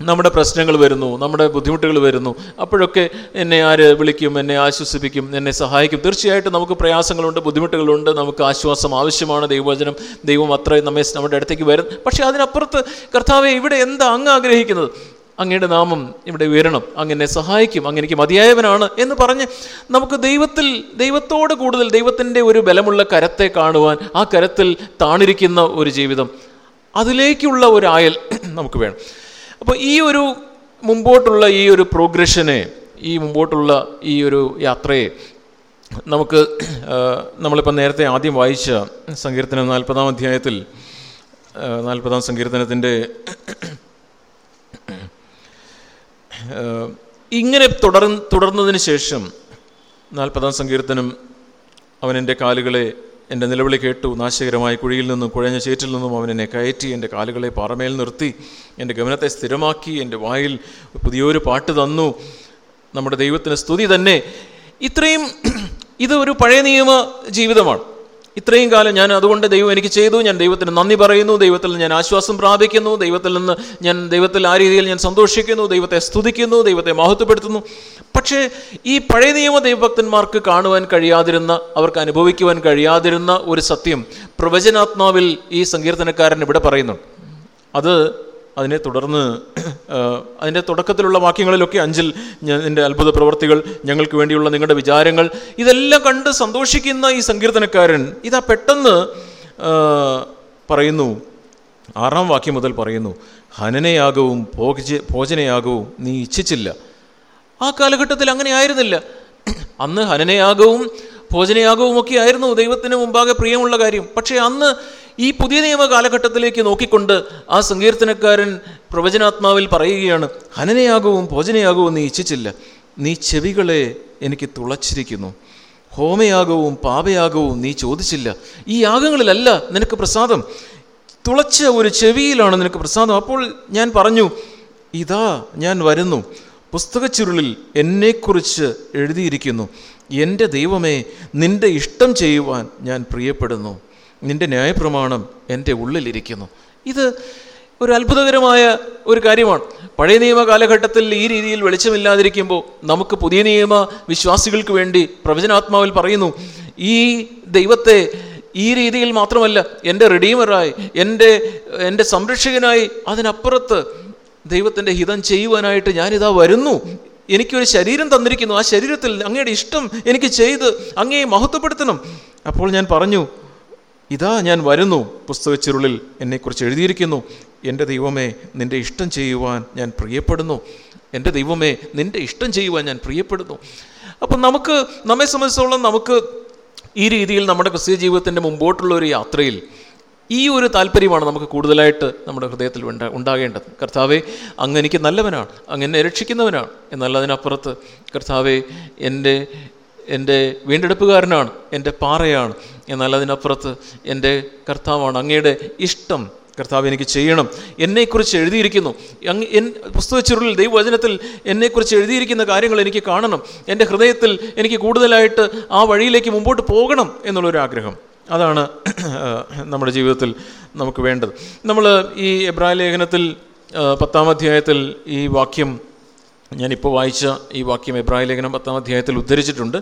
നമ്മുടെ പ്രശ്നങ്ങൾ വരുന്നു നമ്മുടെ ബുദ്ധിമുട്ടുകൾ വരുന്നു. അപ്പോഴൊക്കെ എന്നെ ആര് വിളിക്കും എന്നെ ആശ്വസിപ്പിക്കും എന്നെ സഹായിക്കും. തീർച്ചയായിട്ടും നമുക്ക് പ്രയാസങ്ങളുണ്ട് ബുദ്ധിമുട്ടുകളുണ്ട് നമുക്ക് ആശ്വാസം ആവശ്യമാണ്. ദൈവവചനം ദൈവം അത്ര നമ്മെ നമ്മുടെ അടുത്തേക്ക് വരും. പക്ഷേ അതിനപ്പുറത്ത് കർത്താവെ ഇവിടെ എന്താ അങ്ങ് ആഗ്രഹിക്കുന്നത്? അങ്ങയുടെ നാമം ഇവിടെ ഉയരണം അങ്ങനെ സഹായിക്കും അങ്ങനെ മതിയായവനാണ് എന്ന് പറഞ്ഞ് നമുക്ക് ദൈവത്തിൽ ദൈവത്തോട് കൂടുതൽ ദൈവത്തിന്റെ ഒരു ബലമുള്ള കരത്തെ കാണുവാൻ ആ കരത്തിൽ താണിരിക്കുന്ന ഒരു ജീവിതം. അതിലേക്കുള്ള ഒരു ആയൽ നമുക്ക് വേണം. അപ്പോൾ ഈ ഒരു മുമ്പോട്ടുള്ള ഈ ഒരു പ്രോഗ്രഷനെ ഈ മുമ്പോട്ടുള്ള ഈ ഒരു യാത്രയെ നമുക്ക് നമ്മളിപ്പോൾ നേരത്തെ ആദ്യം വായിച്ച സങ്കീർത്തനം നാൽപ്പതാം അധ്യായത്തിൽ നാൽപ്പതാം സങ്കീർത്തനത്തിന്റെ ഇങ്ങനെ തുടർ തുടർന്നതിന് ശേഷം നാൽപ്പതാം സങ്കീർത്തനം അവൻ എന്റെ കാലുകളെ എന്റെ നിലവിളി കേട്ടു. നാശകരമായ കുഴിയിൽ നിന്നും കുഴഞ്ഞ ചേറ്റിൽ നിന്നും അവൻ എന്നെ കയറ്റി എന്റെ കാലുകളെ പാറമേൽ നിർത്തി എന്റെ ഗമനത്തെ സ്ഥിരമാക്കി എന്റെ വായിൽ പുതിയൊരു പാട്ട് തന്നു. നമ്മുടെ ദൈവത്തിന് സ്തുതി തന്നെ. ഇത്രയും ഇത് ഒരു പഴയ നിയമ ജീവിതമാണ്. ഇത്രയും കാലം ഞാൻ അതുകൊണ്ട് ദൈവം എനിക്ക് ചെയ്തു ഞാൻ ദൈവത്തിന് നന്ദി പറയുന്നു ദൈവത്തിൽ ഞാൻ ആശ്വാസം പ്രാപിക്കുന്നു ദൈവത്തിൽ നിന്ന് ഞാൻ ദൈവത്തിൽ ആ രീതിയിൽ ഞാൻ സന്തോഷിക്കുന്നു ദൈവത്തെ സ്തുതിക്കുന്നു ദൈവത്തെ മഹത്വപ്പെടുത്തുന്നു. പക്ഷേ ഈ പഴയ നിയമ ദൈവഭക്തന്മാർക്ക് കാണുവാൻ കഴിയാതിരുന്ന അവർക്ക് അനുഭവിക്കുവാൻ കഴിയാതിരുന്ന ഒരു സത്യം പ്രവചനാത്മാവിൽ ഈ സങ്കീർത്തനക്കാരൻ ഇവിടെ പറയുന്നു. അത് അതിനെ തുടർന്ന് അതിന്റെ തുടക്കത്തിലുള്ള വാക്യങ്ങളിലൊക്കെ അഞ്ചിൽ എന്റെ അത്ഭുത പ്രവർത്തികൾ ഞങ്ങൾക്ക് വേണ്ടിയുള്ള നിങ്ങളുടെ വിചാരങ്ങൾ ഇതെല്ലാം കണ്ട് സന്തോഷിക്കുന്ന ഈ സങ്കീർത്തനക്കാരൻ ഇതാ പെട്ടെന്ന് പറയുന്നു. ആറാം വാക്യം മുതൽ പറയുന്നു ഹനനയാകവും ഭോജ ഭോജനയാകവും നീ ഇച്ഛിച്ചില്ല. ആ കാലഘട്ടത്തിൽ അങ്ങനെ ആയിരുന്നില്ല. അന്ന് ഹനനയാകവും ഭോജനയാകവും ഒക്കെ ആയിരുന്നു ദൈവത്തിന് മുമ്പാകെ പ്രിയമുള്ള കാര്യം. പക്ഷേ അന്ന് ഈ പുതിയ നിയമ കാലഘട്ടത്തിലേക്ക് നോക്കിക്കൊണ്ട് ആ സങ്കീർത്തനക്കാരൻ പ്രവചനാത്മാവിൽ പറയുകയാണ് ഹനനയാകവും ഭോജനയാകവും നീ ഇച്ഛിച്ചില്ല. നീ ചെവികളെ എനിക്ക് തുളച്ചിരിക്കുന്നു. ഹോമയാകവും പാപയാകവും നീ ചോദിച്ചില്ല. ഈ യാഗങ്ങളിലല്ല നിനക്ക് പ്രസാദം. തുളച്ച ഒരു ചെവിയിലാണ് നിനക്ക് പ്രസാദം. അപ്പോൾ ഞാൻ പറഞ്ഞു ഇതാ ഞാൻ വരുന്നു. പുസ്തകച്ചുരുളിൽ എന്നെക്കുറിച്ച് എഴുതിയിരിക്കുന്നു. എന്റെ ദൈവമേ നിന്റെ ഇഷ്ടം ചെയ്യുവാൻ ഞാൻ പ്രിയപ്പെടുന്നു. നിന്റെ ന്യായപ്രമാണം എന്റെ ഉള്ളിലിരിക്കുന്നു. ഇത് ഒരു അത്ഭുതകരമായ ഒരു കാര്യമാണ്. പഴയ നിയമ കാലഘട്ടത്തിൽ ഈ രീതിയിൽ വെളിച്ചമില്ലാതിരിക്കുമ്പോൾ നമുക്ക് പുതിയ നിയമ വിശ്വാസികൾക്ക് വേണ്ടി പ്രവചനാത്മാവിൽ പറയുന്നു ഈ ദൈവത്തെ ഈ രീതിയിൽ മാത്രമല്ല എന്റെ റിഡീമറായി എന്റെ എന്റെ സംരക്ഷകനായി അതിനപ്പുറത്ത് ദൈവത്തിന്റെ ഹിതം ചെയ്യുവാനായിട്ട് ഞാനിതാ വരുന്നു. എനിക്കൊരു ശരീരം തന്നിരിക്കുന്നു. ആ ശരീരത്തിൽ അങ്ങയുടെ ഇഷ്ടം എനിക്ക് ചെയ്ത് അങ്ങയെ മഹത്വപ്പെടുത്തണം. അപ്പോൾ ഞാൻ പറഞ്ഞു ഇതാ ഞാൻ വരുന്നു. പുസ്തകച്ചിരുളിൽ എന്നെക്കുറിച്ച് എഴുതിയിരിക്കുന്നു. എന്റെ ദൈവമേ നിന്റെ ഇഷ്ടം ചെയ്യുവാൻ ഞാൻ പ്രിയപ്പെടുന്നു. എന്റെ ദൈവമേ നിന്റെ ഇഷ്ടം ചെയ്യുവാൻ ഞാൻ പ്രിയപ്പെടുന്നു. അപ്പം നമുക്ക് നമ്മെ സംബന്ധിച്ചോളം നമുക്ക് ഈ രീതിയിൽ നമ്മുടെ ക്രിസ്ത്യ ജീവിതത്തിന്റെ മുമ്പോട്ടുള്ള ഒരു യാത്രയിൽ ഈ ഒരു താല്പര്യമാണ് നമുക്ക് കൂടുതലായിട്ട് നമ്മുടെ ഹൃദയത്തിൽ ഉണ്ടാ ഉണ്ടാകേണ്ടത്. കർത്താവെ അങ്ങ് എനിക്ക് നല്ലവനാണ്. അങ്ങനെ എന്നെ രക്ഷിക്കുന്നവനാണ്. എന്നാൽ അതിനപ്പുറത്ത് കർത്താവെ എന്റെ എന്റെ വീണ്ടെടുപ്പുകാരനാണ് എന്റെ പാറയാണ്. എന്നാൽ അതിനപ്പുറത്ത് എന്റെ കർത്താവാണ്. അങ്ങയുടെ ഇഷ്ടം കർത്താവ് എനിക്ക് ചെയ്യണം. എന്നെക്കുറിച്ച് എഴുതിയിരിക്കുന്നു. അങ്ങ് എൻ പുസ്തകച്ചുരുളിൽ ദൈവവചനത്തിൽ എന്നെക്കുറിച്ച് എഴുതിയിരിക്കുന്ന കാര്യങ്ങൾ എനിക്ക് കാണണം. എന്റെ ഹൃദയത്തിൽ എനിക്ക് കൂടുതലായിട്ട് ആ വഴിയിലേക്ക് മുമ്പോട്ട് പോകണം എന്നുള്ളൊരാഗ്രഹം. അതാണ് നമ്മുടെ ജീവിതത്തിൽ നമുക്ക് വേണ്ടത്. നമ്മൾ ഈ എബ്രാഹിം ലേഖനത്തിൽ പത്താം അധ്യായത്തിൽ ഈ വാക്യം ഞാനിപ്പോൾ വായിച്ച ഈ വാക്യം എബ്രാഹിം ലേഖനം പത്താം അധ്യായത്തിൽ ഉദ്ധരിച്ചിട്ടുണ്ട്.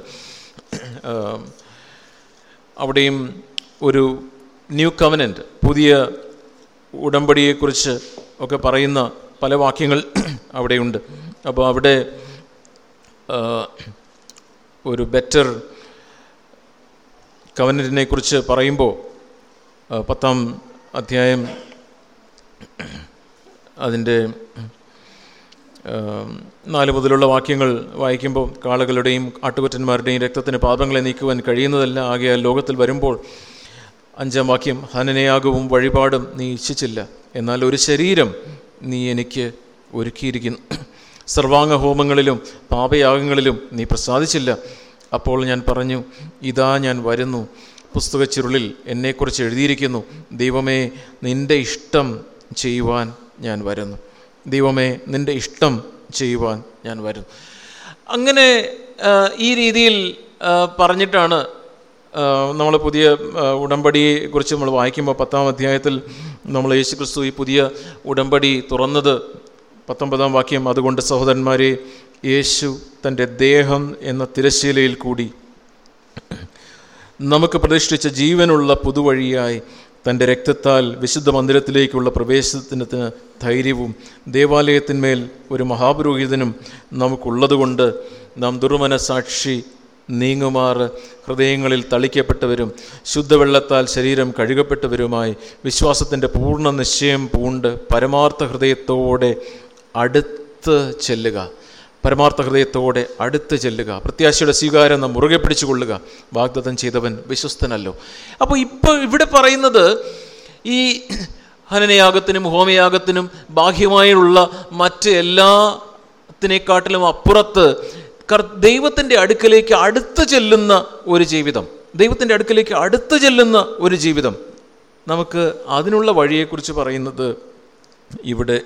അവിടെയും ഒരു ന്യൂ കവനന്റ് പുതിയ ഉടമ്പടിയെക്കുറിച്ച് ഒക്കെ പറയുന്ന പല വാക്യങ്ങൾ അവിടെയുണ്ട്. അപ്പോൾ അവിടെ ഒരു ബെറ്റർ കവനറ്റിനെ കുറിച്ച് പറയുമ്പോൾ പത്താം അധ്യായം അതിന്റെ നാല് മുതലുള്ള വാക്യങ്ങൾ വായിക്കുമ്പോൾ കാളകളുടെയും ആട്ടുകൊറ്റന്മാരുടെയും രക്തത്തിന് പാപങ്ങളെ നീക്കുവാൻ കഴിയുന്നതല്ല. ആകെയാൽ ലോകത്തിൽ വരുമ്പോൾ അഞ്ചാം വാക്യം ഹനനയാകവും വഴിപാടും നീ ഇച്ഛിച്ചില്ല. എന്നാൽ ഒരു ശരീരം നീ എനിക്ക് ഒരുക്കിയിരിക്കുന്നു. സർവാംഗ ഹോമങ്ങളിലും പാപയാഗങ്ങളിലും നീ പ്രസാദിച്ചില്ല. അപ്പോൾ ഞാൻ പറഞ്ഞു ഇതാ ഞാൻ വരുന്നു. പുസ്തക ചുരുളിൽ എന്നെക്കുറിച്ച് എഴുതിയിരിക്കുന്നു. ദൈവമേ നിന്റെ ഇഷ്ടം ചെയ്യുവാൻ ഞാൻ വരുന്നു. ദൈവമേ നിന്റെ ഇഷ്ടം ചെയ്യുവാൻ ഞാൻ വരുന്നു. അങ്ങനെ ഈ രീതിയിൽ പറഞ്ഞിട്ടാണ് നമ്മൾ പുതിയ ഉടമ്പടിയെക്കുറിച്ച് നമ്മൾ വായിക്കുമ്പോൾ പത്താം അധ്യായത്തിൽ നമ്മൾ യേശു ക്രിസ്തു ഈ പുതിയ ഉടമ്പടി തുറന്നത്. പത്തൊമ്പതാം വാക്യം അതുകൊണ്ട് സഹോദരന്മാരെ യേശു തന്റെ ദേഹം എന്ന തിരശീലയിൽ കൂടി നമുക്ക് പ്രതിഷ്ഠിച്ച ജീവനുള്ള പുതുവഴിയായി തന്റെ രക്തത്താൽ വിശുദ്ധ മന്ദിരത്തിലേക്കുള്ള പ്രവേശനത്തിന് ധൈര്യവും ദേവാലയത്തിന്മേൽ ഒരു മഹാപുരോഹിതനും നമുക്കുള്ളതുകൊണ്ട് നാം ദുർമനസാക്ഷി നീങ്ങുമാർ ഹൃദയങ്ങളിൽ തളിക്കപ്പെട്ടവരും ശുദ്ധവെള്ളത്താൽ ശരീരം കഴുകപ്പെട്ടവരുമായി വിശ്വാസത്തിന്റെ പൂർണ നിശ്ചയം പൂണ്ട് പരമാർത്ഥ ഹൃദയത്തോടെ അടുത്ത് ചെല്ലുക. പരമാർത്ഥ ഹൃദയത്തോടെ അടുത്ത് ചെല്ലുക പ്രത്യാശയുടെ സ്വീകാരം നാം മുറുകെ പിടിച്ചുകൊള്ളുക വാഗ്ദത്തം ചെയ്തവൻ വിശ്വസ്തനല്ലോ. അപ്പോൾ ഇപ്പോൾ ഇവിടെ പറയുന്നത് ഈ ഹനനയാഗത്തിനും ഹോമയാഗത്തിനും ബാഹ്യമായുള്ള മറ്റ് എല്ലാത്തിനെക്കാട്ടിലും അപ്പുറത്ത് ദൈവത്തിന്റെ അടുക്കലേക്ക് അടുത്ത് ചെല്ലുന്ന ഒരു ജീവിതം. ദൈവത്തിന്റെ അടുക്കലേക്ക് അടുത്ത് ചെല്ലുന്ന ഒരു ജീവിതം. നമുക്ക് അതിനുള്ള വഴിയെക്കുറിച്ച് പറയുന്നത് ഇവിടെ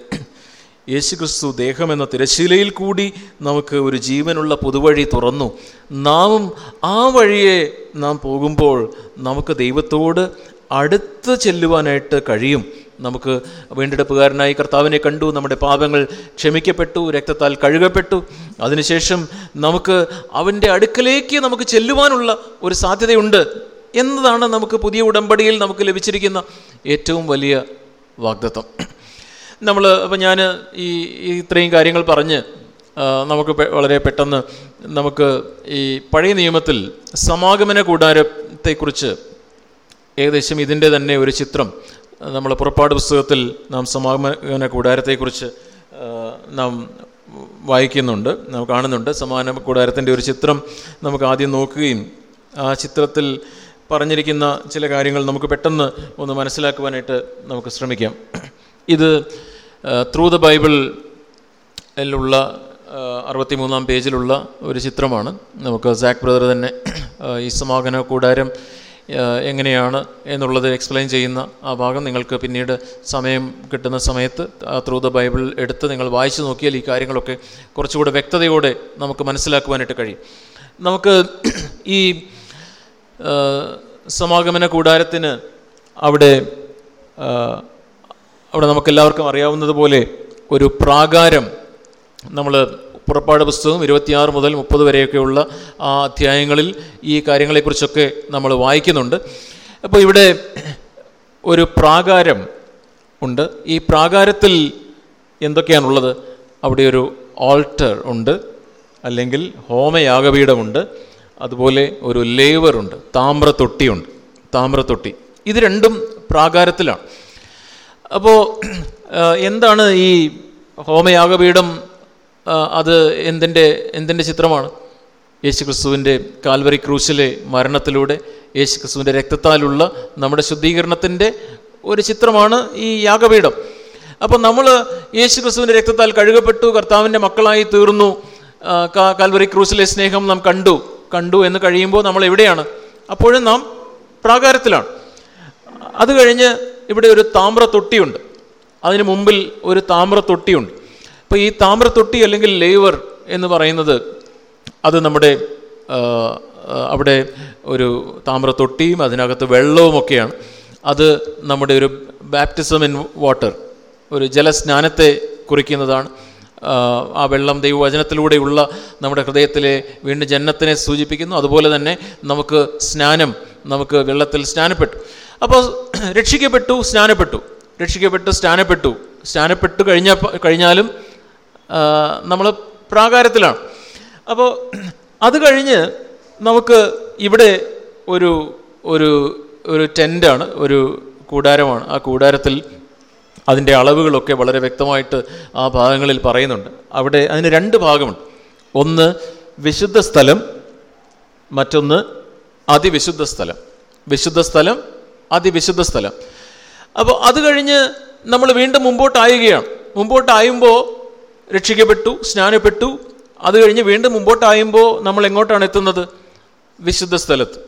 യേശുക്രിസ്തു ദേഹം എന്ന തിരശീലയിൽ കൂടി നമുക്ക് ഒരു ജീവനുള്ള പുതുവഴി തുറന്നു. നാം ആ വഴിയെ നാം പോകുമ്പോൾ നമുക്ക് ദൈവത്തോട് അടുത്ത് ചെല്ലുവാനായിട്ട് കഴിയും. നമുക്ക് വീണ്ടെടുപ്പുകാരനായി കർത്താവിനെ കണ്ടു നമ്മുടെ പാപങ്ങൾ ക്ഷമിക്കപ്പെട്ടു രക്തത്താൽ കഴുകപ്പെട്ടു. അതിനുശേഷം നമുക്ക് അവന്റെ അടുക്കലേക്ക് നമുക്ക് ചെല്ലുവാനുള്ള ഒരു സാധ്യതയുണ്ട് എന്നതാണ് നമുക്ക് പുതിയ ഉടമ്പടിയിൽ നമുക്ക് ലഭിച്ചിരിക്കുന്ന ഏറ്റവും വലിയ വാഗ്ദത്വം നമ്മൾ അപ്പം ഞാൻ ഈ ഈ ഇത്രയും കാര്യങ്ങൾ പറഞ്ഞ് നമുക്ക് വളരെ പെട്ടെന്ന് നമുക്ക് ഈ പഴയ നിയമത്തിൽ സമാഗമന കൂടാരത്തെക്കുറിച്ച് ഏകദേശം ഇതിന്റെ തന്നെ ഒരു ചിത്രം നമ്മൾ പുറപ്പാട് പുസ്തകത്തിൽ നാം സമാഗമന കൂടാരത്തെക്കുറിച്ച് നാം വായിക്കുന്നുണ്ട് നാം കാണുന്നുണ്ട്. സമാന കൂടാരത്തിന്റെ ഒരു ചിത്രം നമുക്ക് ആദ്യം നോക്കുകയും ആ ചിത്രത്തിൽ പറഞ്ഞിരിക്കുന്ന ചില കാര്യങ്ങൾ നമുക്ക് പെട്ടെന്ന് ഒന്ന് മനസ്സിലാക്കുവാനായിട്ട് നമുക്ക് ശ്രമിക്കാം. ഇത് ത്രൂ ദ ബൈബിളിലുള്ള അറുപത്തിമൂന്നാം പേജിലുള്ള ഒരു ചിത്രമാണ്. നമുക്ക് സാക്ക് ബ്രദർ തന്നെ ഈ സമാഗമന കൂടാരം എങ്ങനെയാണ് എന്നുള്ളത് എക്സ്പ്ലെയിൻ ചെയ്യുന്ന ആ ഭാഗം. നിങ്ങൾക്ക് പിന്നീട് സമയം കിട്ടുന്ന സമയത്ത് ത്രൂ ദ ബൈബിൾ എടുത്ത് നിങ്ങൾ വായിച്ചു നോക്കിയാൽ ഈ കാര്യങ്ങളൊക്കെ കുറച്ചുകൂടെ വ്യക്തതയോടെ നമുക്ക് മനസ്സിലാക്കുവാനായിട്ട് കഴിയും. നമുക്ക് ഈ സമാഗമന കൂടാരത്തിന് അവിടെ അവിടെ നമുക്കെല്ലാവർക്കും അറിയാവുന്നതുപോലെ ഒരു പ്രാകാരം നമ്മൾ പുറപ്പാട് പുസ്തകം ഇരുപത്തിയാറ് മുതൽ മുപ്പത് വരെയൊക്കെയുള്ള ആ അധ്യായങ്ങളിൽ ഈ കാര്യങ്ങളെക്കുറിച്ചൊക്കെ നമ്മൾ വായിക്കുന്നുണ്ട്. അപ്പോൾ ഇവിടെ ഒരു പ്രാകാരം ഉണ്ട്. ഈ പ്രാകാരത്തിൽ എന്തൊക്കെയാണുള്ളത്? അവിടെ ഒരു ഓൾട്ടർ ഉണ്ട്. അല്ലെങ്കിൽ ഹോമയാഗപീഠമുണ്ട്. അതുപോലെ ഒരു ലേവറുണ്ട് താമ്രത്തൊട്ടിയുണ്ട്. താമ്രത്തൊട്ടി. ഇത് രണ്ടും പ്രാകാരത്തിലാണ്. അപ്പോൾ എന്താണ് ഈ ഹോമയാഗപീഠം അത് എന്തിന്റെ എന്തിന്റെ ചിത്രമാണ്? യേശു ക്രിസ്തുവിന്റെ കാൽവറി ക്രൂശിലെ മരണത്തിലൂടെ യേശു ക്രിസ്തുവിന്റെ രക്തത്താലുള്ള നമ്മുടെ ശുദ്ധീകരണത്തിന്റെ ഒരു ചിത്രമാണ് ഈ യാഗപീഠം. അപ്പോൾ നമ്മൾ യേശു ക്രിസ്തുവിന്റെ രക്തത്താൽ കഴുകപ്പെട്ടു കർത്താവിന്റെ മക്കളായി തീർന്നു കാൽവറി ക്രൂസിലെ സ്നേഹം നാം കണ്ടു കണ്ടു എന്ന് കഴിയുമ്പോൾ നമ്മൾ എവിടെയാണ്? അപ്പോഴും നാം പ്രാകാരത്തിലാണ്. അത് കഴിഞ്ഞ് ഇവിടെ ഒരു താമ്ര തൊട്ടിയുണ്ട് അതിന് മുമ്പിൽ ഒരു താമ്ര തൊട്ടിയുണ്ട് അപ്പോൾ ഈ താമ്ര തൊട്ടി അല്ലെങ്കിൽ ലേവർ എന്ന് പറയുന്നത് അത് നമ്മുടെ അവിടെ ഒരു താമ്ര തൊട്ടിയും അതിനകത്ത് വെള്ളവുമൊക്കെയാണ് അത് നമ്മുടെ ഒരു ബാപ്റ്റിസം ഇൻ വാട്ടർ ഒരു ജലസ്നാനത്തെ കുറിക്കുന്നതാണ്. ആ വെള്ളം ദൈവവചനത്തിലൂടെയുള്ള നമ്മുടെ ഹൃദയത്തിലെ വീണ്ടും ജന്നത്തിനെ സൂചിപ്പിക്കുന്നു. അതുപോലെ തന്നെ നമുക്ക് സ്നാനം നമുക്ക് വെള്ളത്തിൽ സ്നാനപ്പെട്ടു. അപ്പോൾ രക്ഷിക്കപ്പെട്ടു സ്നാനപ്പെട്ടു. രക്ഷിക്കപ്പെട്ടു സ്നാനപ്പെട്ടു. സ്നാനപ്പെട്ടു കഴിഞ്ഞ കഴിഞ്ഞാലും നമ്മൾ പ്രാകാരത്തിലാണ്. അപ്പോൾ അത് കഴിഞ്ഞ് നമുക്ക് ഇവിടെ ഒരു ഒരു ഒരു ടെന്റാണ് ഒരു കൂടാരമാണ്. ആ കൂടാരത്തിൽ അതിന്റെ അളവുകളൊക്കെ വളരെ വ്യക്തമായിട്ട് ആ ഭാഗങ്ങളിൽ പറയുന്നുണ്ട്. അവിടെ അതിന് രണ്ട് ഭാഗമുണ്ട്. ഒന്ന് വിശുദ്ധ സ്ഥലം മറ്റൊന്ന് അതിവിശുദ്ധ സ്ഥലം വിശുദ്ധ സ്ഥലം അതിവിശുദ്ധ സ്ഥലം. അപ്പോൾ അത് കഴിഞ്ഞ് നമ്മൾ വീണ്ടും മുമ്പോട്ടായുകയാണ്. മുമ്പോട്ടായുമ്പോൾ രക്ഷിക്കപ്പെട്ടു സ്നാനപ്പെട്ടു. അത് കഴിഞ്ഞ് വീണ്ടും മുമ്പോട്ടായുമ്പോൾ നമ്മൾ എങ്ങോട്ടാണ് എത്തുന്നത്? വിശുദ്ധ സ്ഥലത്ത്.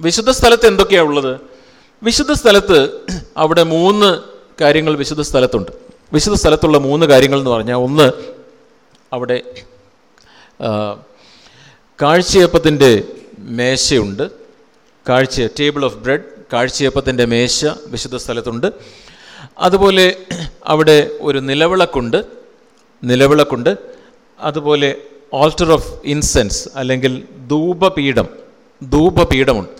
വിശുദ്ധ സ്ഥലത്ത് എന്തൊക്കെയാണ് ഉള്ളത്? വിശുദ്ധ സ്ഥലത്ത് അവിടെ മൂന്ന് കാര്യങ്ങൾ വിശുദ്ധ സ്ഥലത്തുണ്ട്. വിശുദ്ധ സ്ഥലത്തുള്ള മൂന്ന് കാര്യങ്ങൾ എന്ന് പറഞ്ഞാൽ ഒന്ന് അവിടെ കാഴ്ചയപ്പത്തിന്റെ മേശയുണ്ട്. കാഴ്ച ടേബിൾ ഓഫ് ബ്രെഡ്. കാഴ്ചയപ്പത്തിന്റെ മേശ വിശുദ്ധ സ്ഥലത്തുണ്ട്. അതുപോലെ അവിടെ ഒരു നിലവിളക്കുണ്ട്. നിലവിളക്കുണ്ട്. അതുപോലെ ഓൾട്ടർ ഓഫ് ഇൻസെൻസ് അല്ലെങ്കിൽ ധൂപപീഠം ധൂപപീഠമുണ്ട്.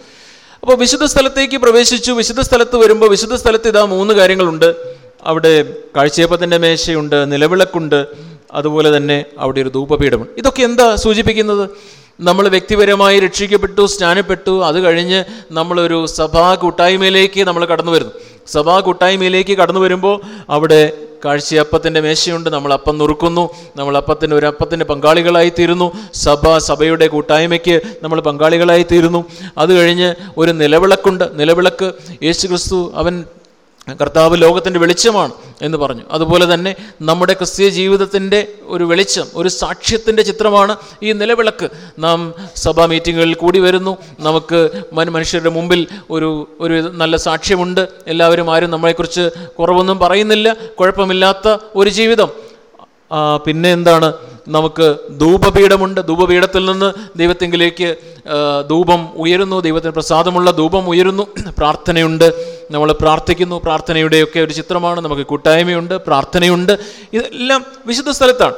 അപ്പോൾ വിശുദ്ധ സ്ഥലത്തേക്ക് പ്രവേശിച്ചു. വിശുദ്ധ സ്ഥലത്ത് വരുമ്പോൾ വിശുദ്ധ സ്ഥലത്ത് ഇതാ മൂന്ന് കാര്യങ്ങളുണ്ട്. അവിടെ കാഴ്ചയപ്പത്തിന്റെ മേശയുണ്ട് നിലവിളക്കുണ്ട്. അതുപോലെ തന്നെ അവിടെ ഒരു ധൂപപീഠമുണ്ട്. ഇതൊക്കെ എന്താ സൂചിപ്പിക്കുന്നത്? നമ്മൾ വ്യക്തിപരമായി രക്ഷിക്കപ്പെട്ടു സ്നാനപ്പെട്ടു അത് കഴിഞ്ഞ് നമ്മളൊരു സഭാ കൂട്ടായ്മയിലേക്ക് നമ്മൾ കടന്നു വരുന്നു. സഭാ കൂട്ടായ്മയിലേക്ക് കടന്നു വരുമ്പോൾ അവിടെ കാഴ്ചയപ്പത്തിന്റെ മേശയുണ്ട് നമ്മൾ അപ്പം നുറുക്കുന്നു നമ്മൾ അപ്പത്തിന്റെ ഒരു അപ്പത്തിന്റെ പങ്കാളികളായി തീരുന്നു. സഭ സഭയുടെ കൂട്ടായ്മയ്ക്ക് നമ്മൾ പങ്കാളികളായി തീരുന്നു. അത് കഴിഞ്ഞ് ഒരു നിലവിളക്കുണ്ട്. നിലവിളക്ക് യേശു ക്രിസ്തു അവൻ കർത്താവ് ലോകത്തിന്റെ വെളിച്ചമാണ് എന്ന് പറഞ്ഞു. അതുപോലെ തന്നെ നമ്മുടെ ക്രിസ്തീയ ജീവിതത്തിന്റെ ഒരു വെളിച്ചം ഒരു സാക്ഷ്യത്തിന്റെ ചിത്രമാണ് ഈ നിലവിളക്ക്. നാം സഭാ മീറ്റിങ്ങുകളിൽ കൂടി വരുന്നു. നമുക്ക് മനുഷ്യരുടെ മുമ്പിൽ ഒരു ഒരു നല്ല സാക്ഷ്യമുണ്ട്. എല്ലാവരും ആരും നമ്മളെക്കുറിച്ച് കുറവൊന്നും പറയുന്നില്ല. കുഴപ്പമില്ലാത്ത ഒരു ജീവിതം. പിന്നെ എന്താണ്? നമുക്ക് ധൂപപീഠമുണ്ട്. ധൂപപീഠത്തിൽ നിന്ന് ദൈവത്തെങ്കിലേക്ക് ധൂപം ഉയരുന്നു. ദൈവത്തിന് പ്രസാദമുള്ള ധൂപം ഉയരുന്നു. പ്രാർത്ഥനയുണ്ട്. നമ്മൾ പ്രാർത്ഥിക്കുന്നു. പ്രാർത്ഥനയുടെയൊക്കെ ഒരു ചിത്രമാണ്. നമുക്ക് കൂട്ടായ്മയുണ്ട് പ്രാർത്ഥനയുണ്ട്. ഇതെല്ലാം വിശുദ്ധ സ്ഥലത്താണ്.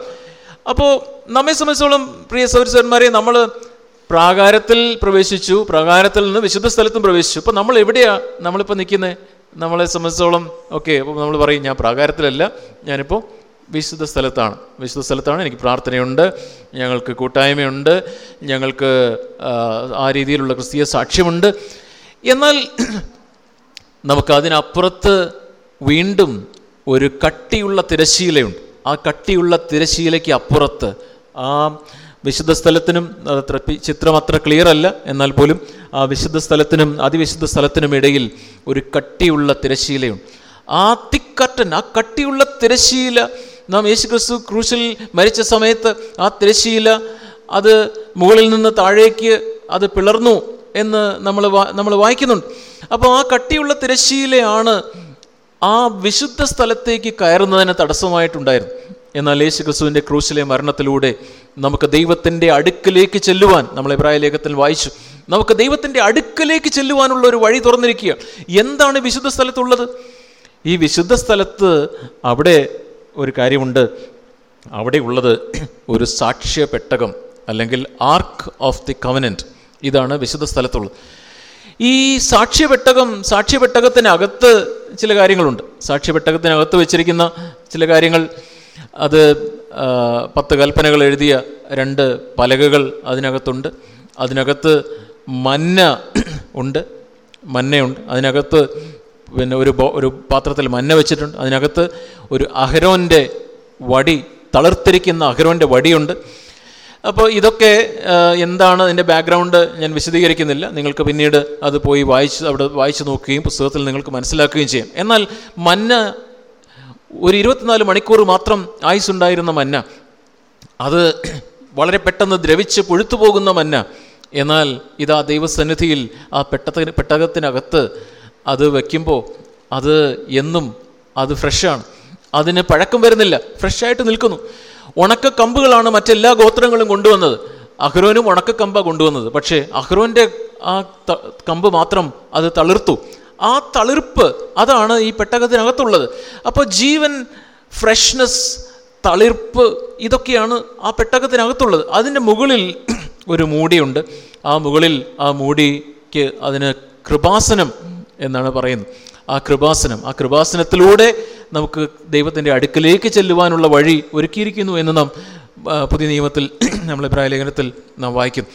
അപ്പോൾ നമ്മെ സംബന്ധിച്ചോളം പ്രിയ സൗരസന്മാരെ നമ്മൾ പ്രാകാരത്തിൽ പ്രവേശിച്ചു. പ്രാകാരത്തിൽ നിന്ന് വിശുദ്ധ സ്ഥലത്തും പ്രവേശിച്ചു. അപ്പോൾ നമ്മൾ എവിടെയാണ് നമ്മളിപ്പോൾ നിൽക്കുന്നത് നമ്മളെ സംബന്ധിച്ചോളം ഓക്കെ അപ്പോൾ നമ്മൾ പറയും ഞാൻ പ്രാകാരത്തിലല്ല. ഞാനിപ്പോൾ വിശുദ്ധ സ്ഥലത്താണ്. വിശുദ്ധ സ്ഥലത്താണ്. എനിക്ക് പ്രാർത്ഥനയുണ്ട്. ഞങ്ങൾക്ക് കൂട്ടായ്മയുണ്ട്. ഞങ്ങൾക്ക് ആ, രീതിയിലുള്ള ക്രിസ്തീയ സാക്ഷ്യമുണ്ട്. എന്നാൽ നമുക്ക് അതിനപ്പുറത്ത് വീണ്ടും ഒരു കട്ടിയുള്ള തിരശീലയുണ്ട് ആ കട്ടിയുള്ള തിരശീലയ്ക്ക് അപ്പുറത്ത് ആ വിശുദ്ധ സ്ഥലത്തിനും അത്ര ചിത്രം അത്ര ക്ലിയർ അല്ല. എന്നാൽ പോലും ആ വിശുദ്ധ സ്ഥലത്തിനും അതിവിശുദ്ധ സ്ഥലത്തിനും ഇടയിൽ ഒരു കട്ടിയുള്ള തിരശീലയുണ്ട് ആ തിക്കട്ടൻ ആ കട്ടിയുള്ള തിരശീല നാം യേശു ക്രിസ്തു ക്രൂശിൽ മരിച്ച സമയത്ത് ആ തിരശീല അത് മുകളിൽ നിന്ന് താഴേക്ക് അത് പിളർന്നു. എന്ന് നമ്മൾ നമ്മൾ വായിക്കുന്നുണ്ട്. അപ്പോൾ ആ കട്ടിയുള്ള തിരശ്ശീലയാണ് ആ വിശുദ്ധ സ്ഥലത്തേക്ക് കയറുന്നതിന് തടസ്സമായിട്ടുണ്ടായിരുന്നു എന്നാൽ യേശു ക്രിസ്തുവിന്റെ ക്രൂശിലെ മരണത്തിലൂടെ നമുക്ക് ദൈവത്തിന്റെ അടുക്കിലേക്ക് ചെല്ലുവാൻ നമ്മൾ ഇബ്രായ ലേഖത്തിൽ വായിച്ചു നമുക്ക് ദൈവത്തിന്റെ അടുക്കിലേക്ക് ചെല്ലുവാനുള്ള ഒരു വഴി തുറന്നിരിക്കുകയാണ് എന്താണ് വിശുദ്ധ സ്ഥലത്തുള്ളത്? ഈ വിശുദ്ധ സ്ഥലത്ത് അവിടെ ഒരു കാര്യമുണ്ട്. അവിടെയുള്ളത് ഒരു സാക്ഷ്യ പെട്ടകം അല്ലെങ്കിൽ ആർക്ക് ഓഫ് ദി കവനന്റ് ഇതാണ് വിശുദ്ധ സ്ഥലത്തുള്ളത്. ഈ സാക്ഷ്യപെട്ടകം സാക്ഷ്യപെട്ടകത്തിനകത്ത് ചില കാര്യങ്ങളുണ്ട്. സാക്ഷ്യപെട്ടകത്തിനകത്ത് വെച്ചിരിക്കുന്ന ചില കാര്യങ്ങൾ അത് പത്ത് കൽപ്പനകൾ എഴുതിയ രണ്ട് പലകകൾ അതിനകത്തുണ്ട്. അതിനകത്ത് മന്ന ഉണ്ട് മന്നയുണ്ട്. അതിനകത്ത് പിന്നെ ഒരു ഒരു പാത്രത്തിൽ മന്ന വെച്ചിട്ടുണ്ട്. അതിനകത്ത് ഒരു അഹരോന്റെ വടി തളർത്തിരിക്കുന്ന അഹരോന്റെ വടിയുണ്ട്. അപ്പോൾ ഇതൊക്കെ എന്താണ് അതിന്റെ ബാക്ക്ഗ്രൗണ്ട് ഞാൻ വിശദീകരിക്കുന്നില്ല. നിങ്ങൾക്ക് പിന്നീട് അത് പോയി വായിച്ച് അവിടെ വായിച്ച് നോക്കുകയും പുസ്തകത്തിൽ നിങ്ങൾക്ക് മനസ്സിലാക്കുകയും ചെയ്യാം. എന്നാൽ മന്ന ഒരു ഇരുപത്തിനാല് മണിക്കൂർ മാത്രം ആയുസ് ഉണ്ടായിരുന്ന മന്ന അത് വളരെ പെട്ടെന്ന് ദ്രവിച്ച് പുഴുത്തു പോകുന്ന മന്ന എന്നാൽ ഇത് ആ ദൈവസന്നിധിയിൽ ആ പെട്ടത്തിന് പെട്ടകത്തിനകത്ത് അത് വയ്ക്കുമ്പോൾ അത് എന്നും അത് ഫ്രഷാണ്. അതിന് പഴക്കം വരുന്നില്ല. ഫ്രഷായിട്ട് നിൽക്കുന്നു. ഉണക്ക കമ്പുകളാണ് മറ്റെല്ലാ ഗോത്രങ്ങളും കൊണ്ടുവന്നത്. അഹ്റോനും ഉണക്ക കമ്പ കൊണ്ടുവന്നത്. പക്ഷേ അഹ്റോന്റെ ആ കമ്പ് മാത്രം അത് തളിർത്തു. ആ തളിർപ്പ് അതാണ് ഈ പെട്ടകത്തിനകത്തുള്ളത്. അപ്പോൾ ജീവൻ ഫ്രഷ്നെസ് തളിർപ്പ് ഇതൊക്കെയാണ് ആ പെട്ടകത്തിനകത്തുള്ളത്. അതിന്റെ മുകളിൽ ഒരു മൂടിയുണ്ട്. ആ മുകളിൽ ആ മൂടിക്ക് അതിന് കൃപാസനം എന്നാണ് പറയുന്നത്. ആ കൃപാസനം ആ കൃപാസനത്തിലൂടെ നമുക്ക് ദൈവത്തിന്റെ അടുക്കലേക്ക് ചെല്ലുവാനുള്ള വഴി ഒരുക്കിയിരിക്കുന്നു എന്ന് നാം പുതിയ നിയമത്തിൽ നമ്മൾ ലേഖനത്തിൽ നാം വായിക്കും.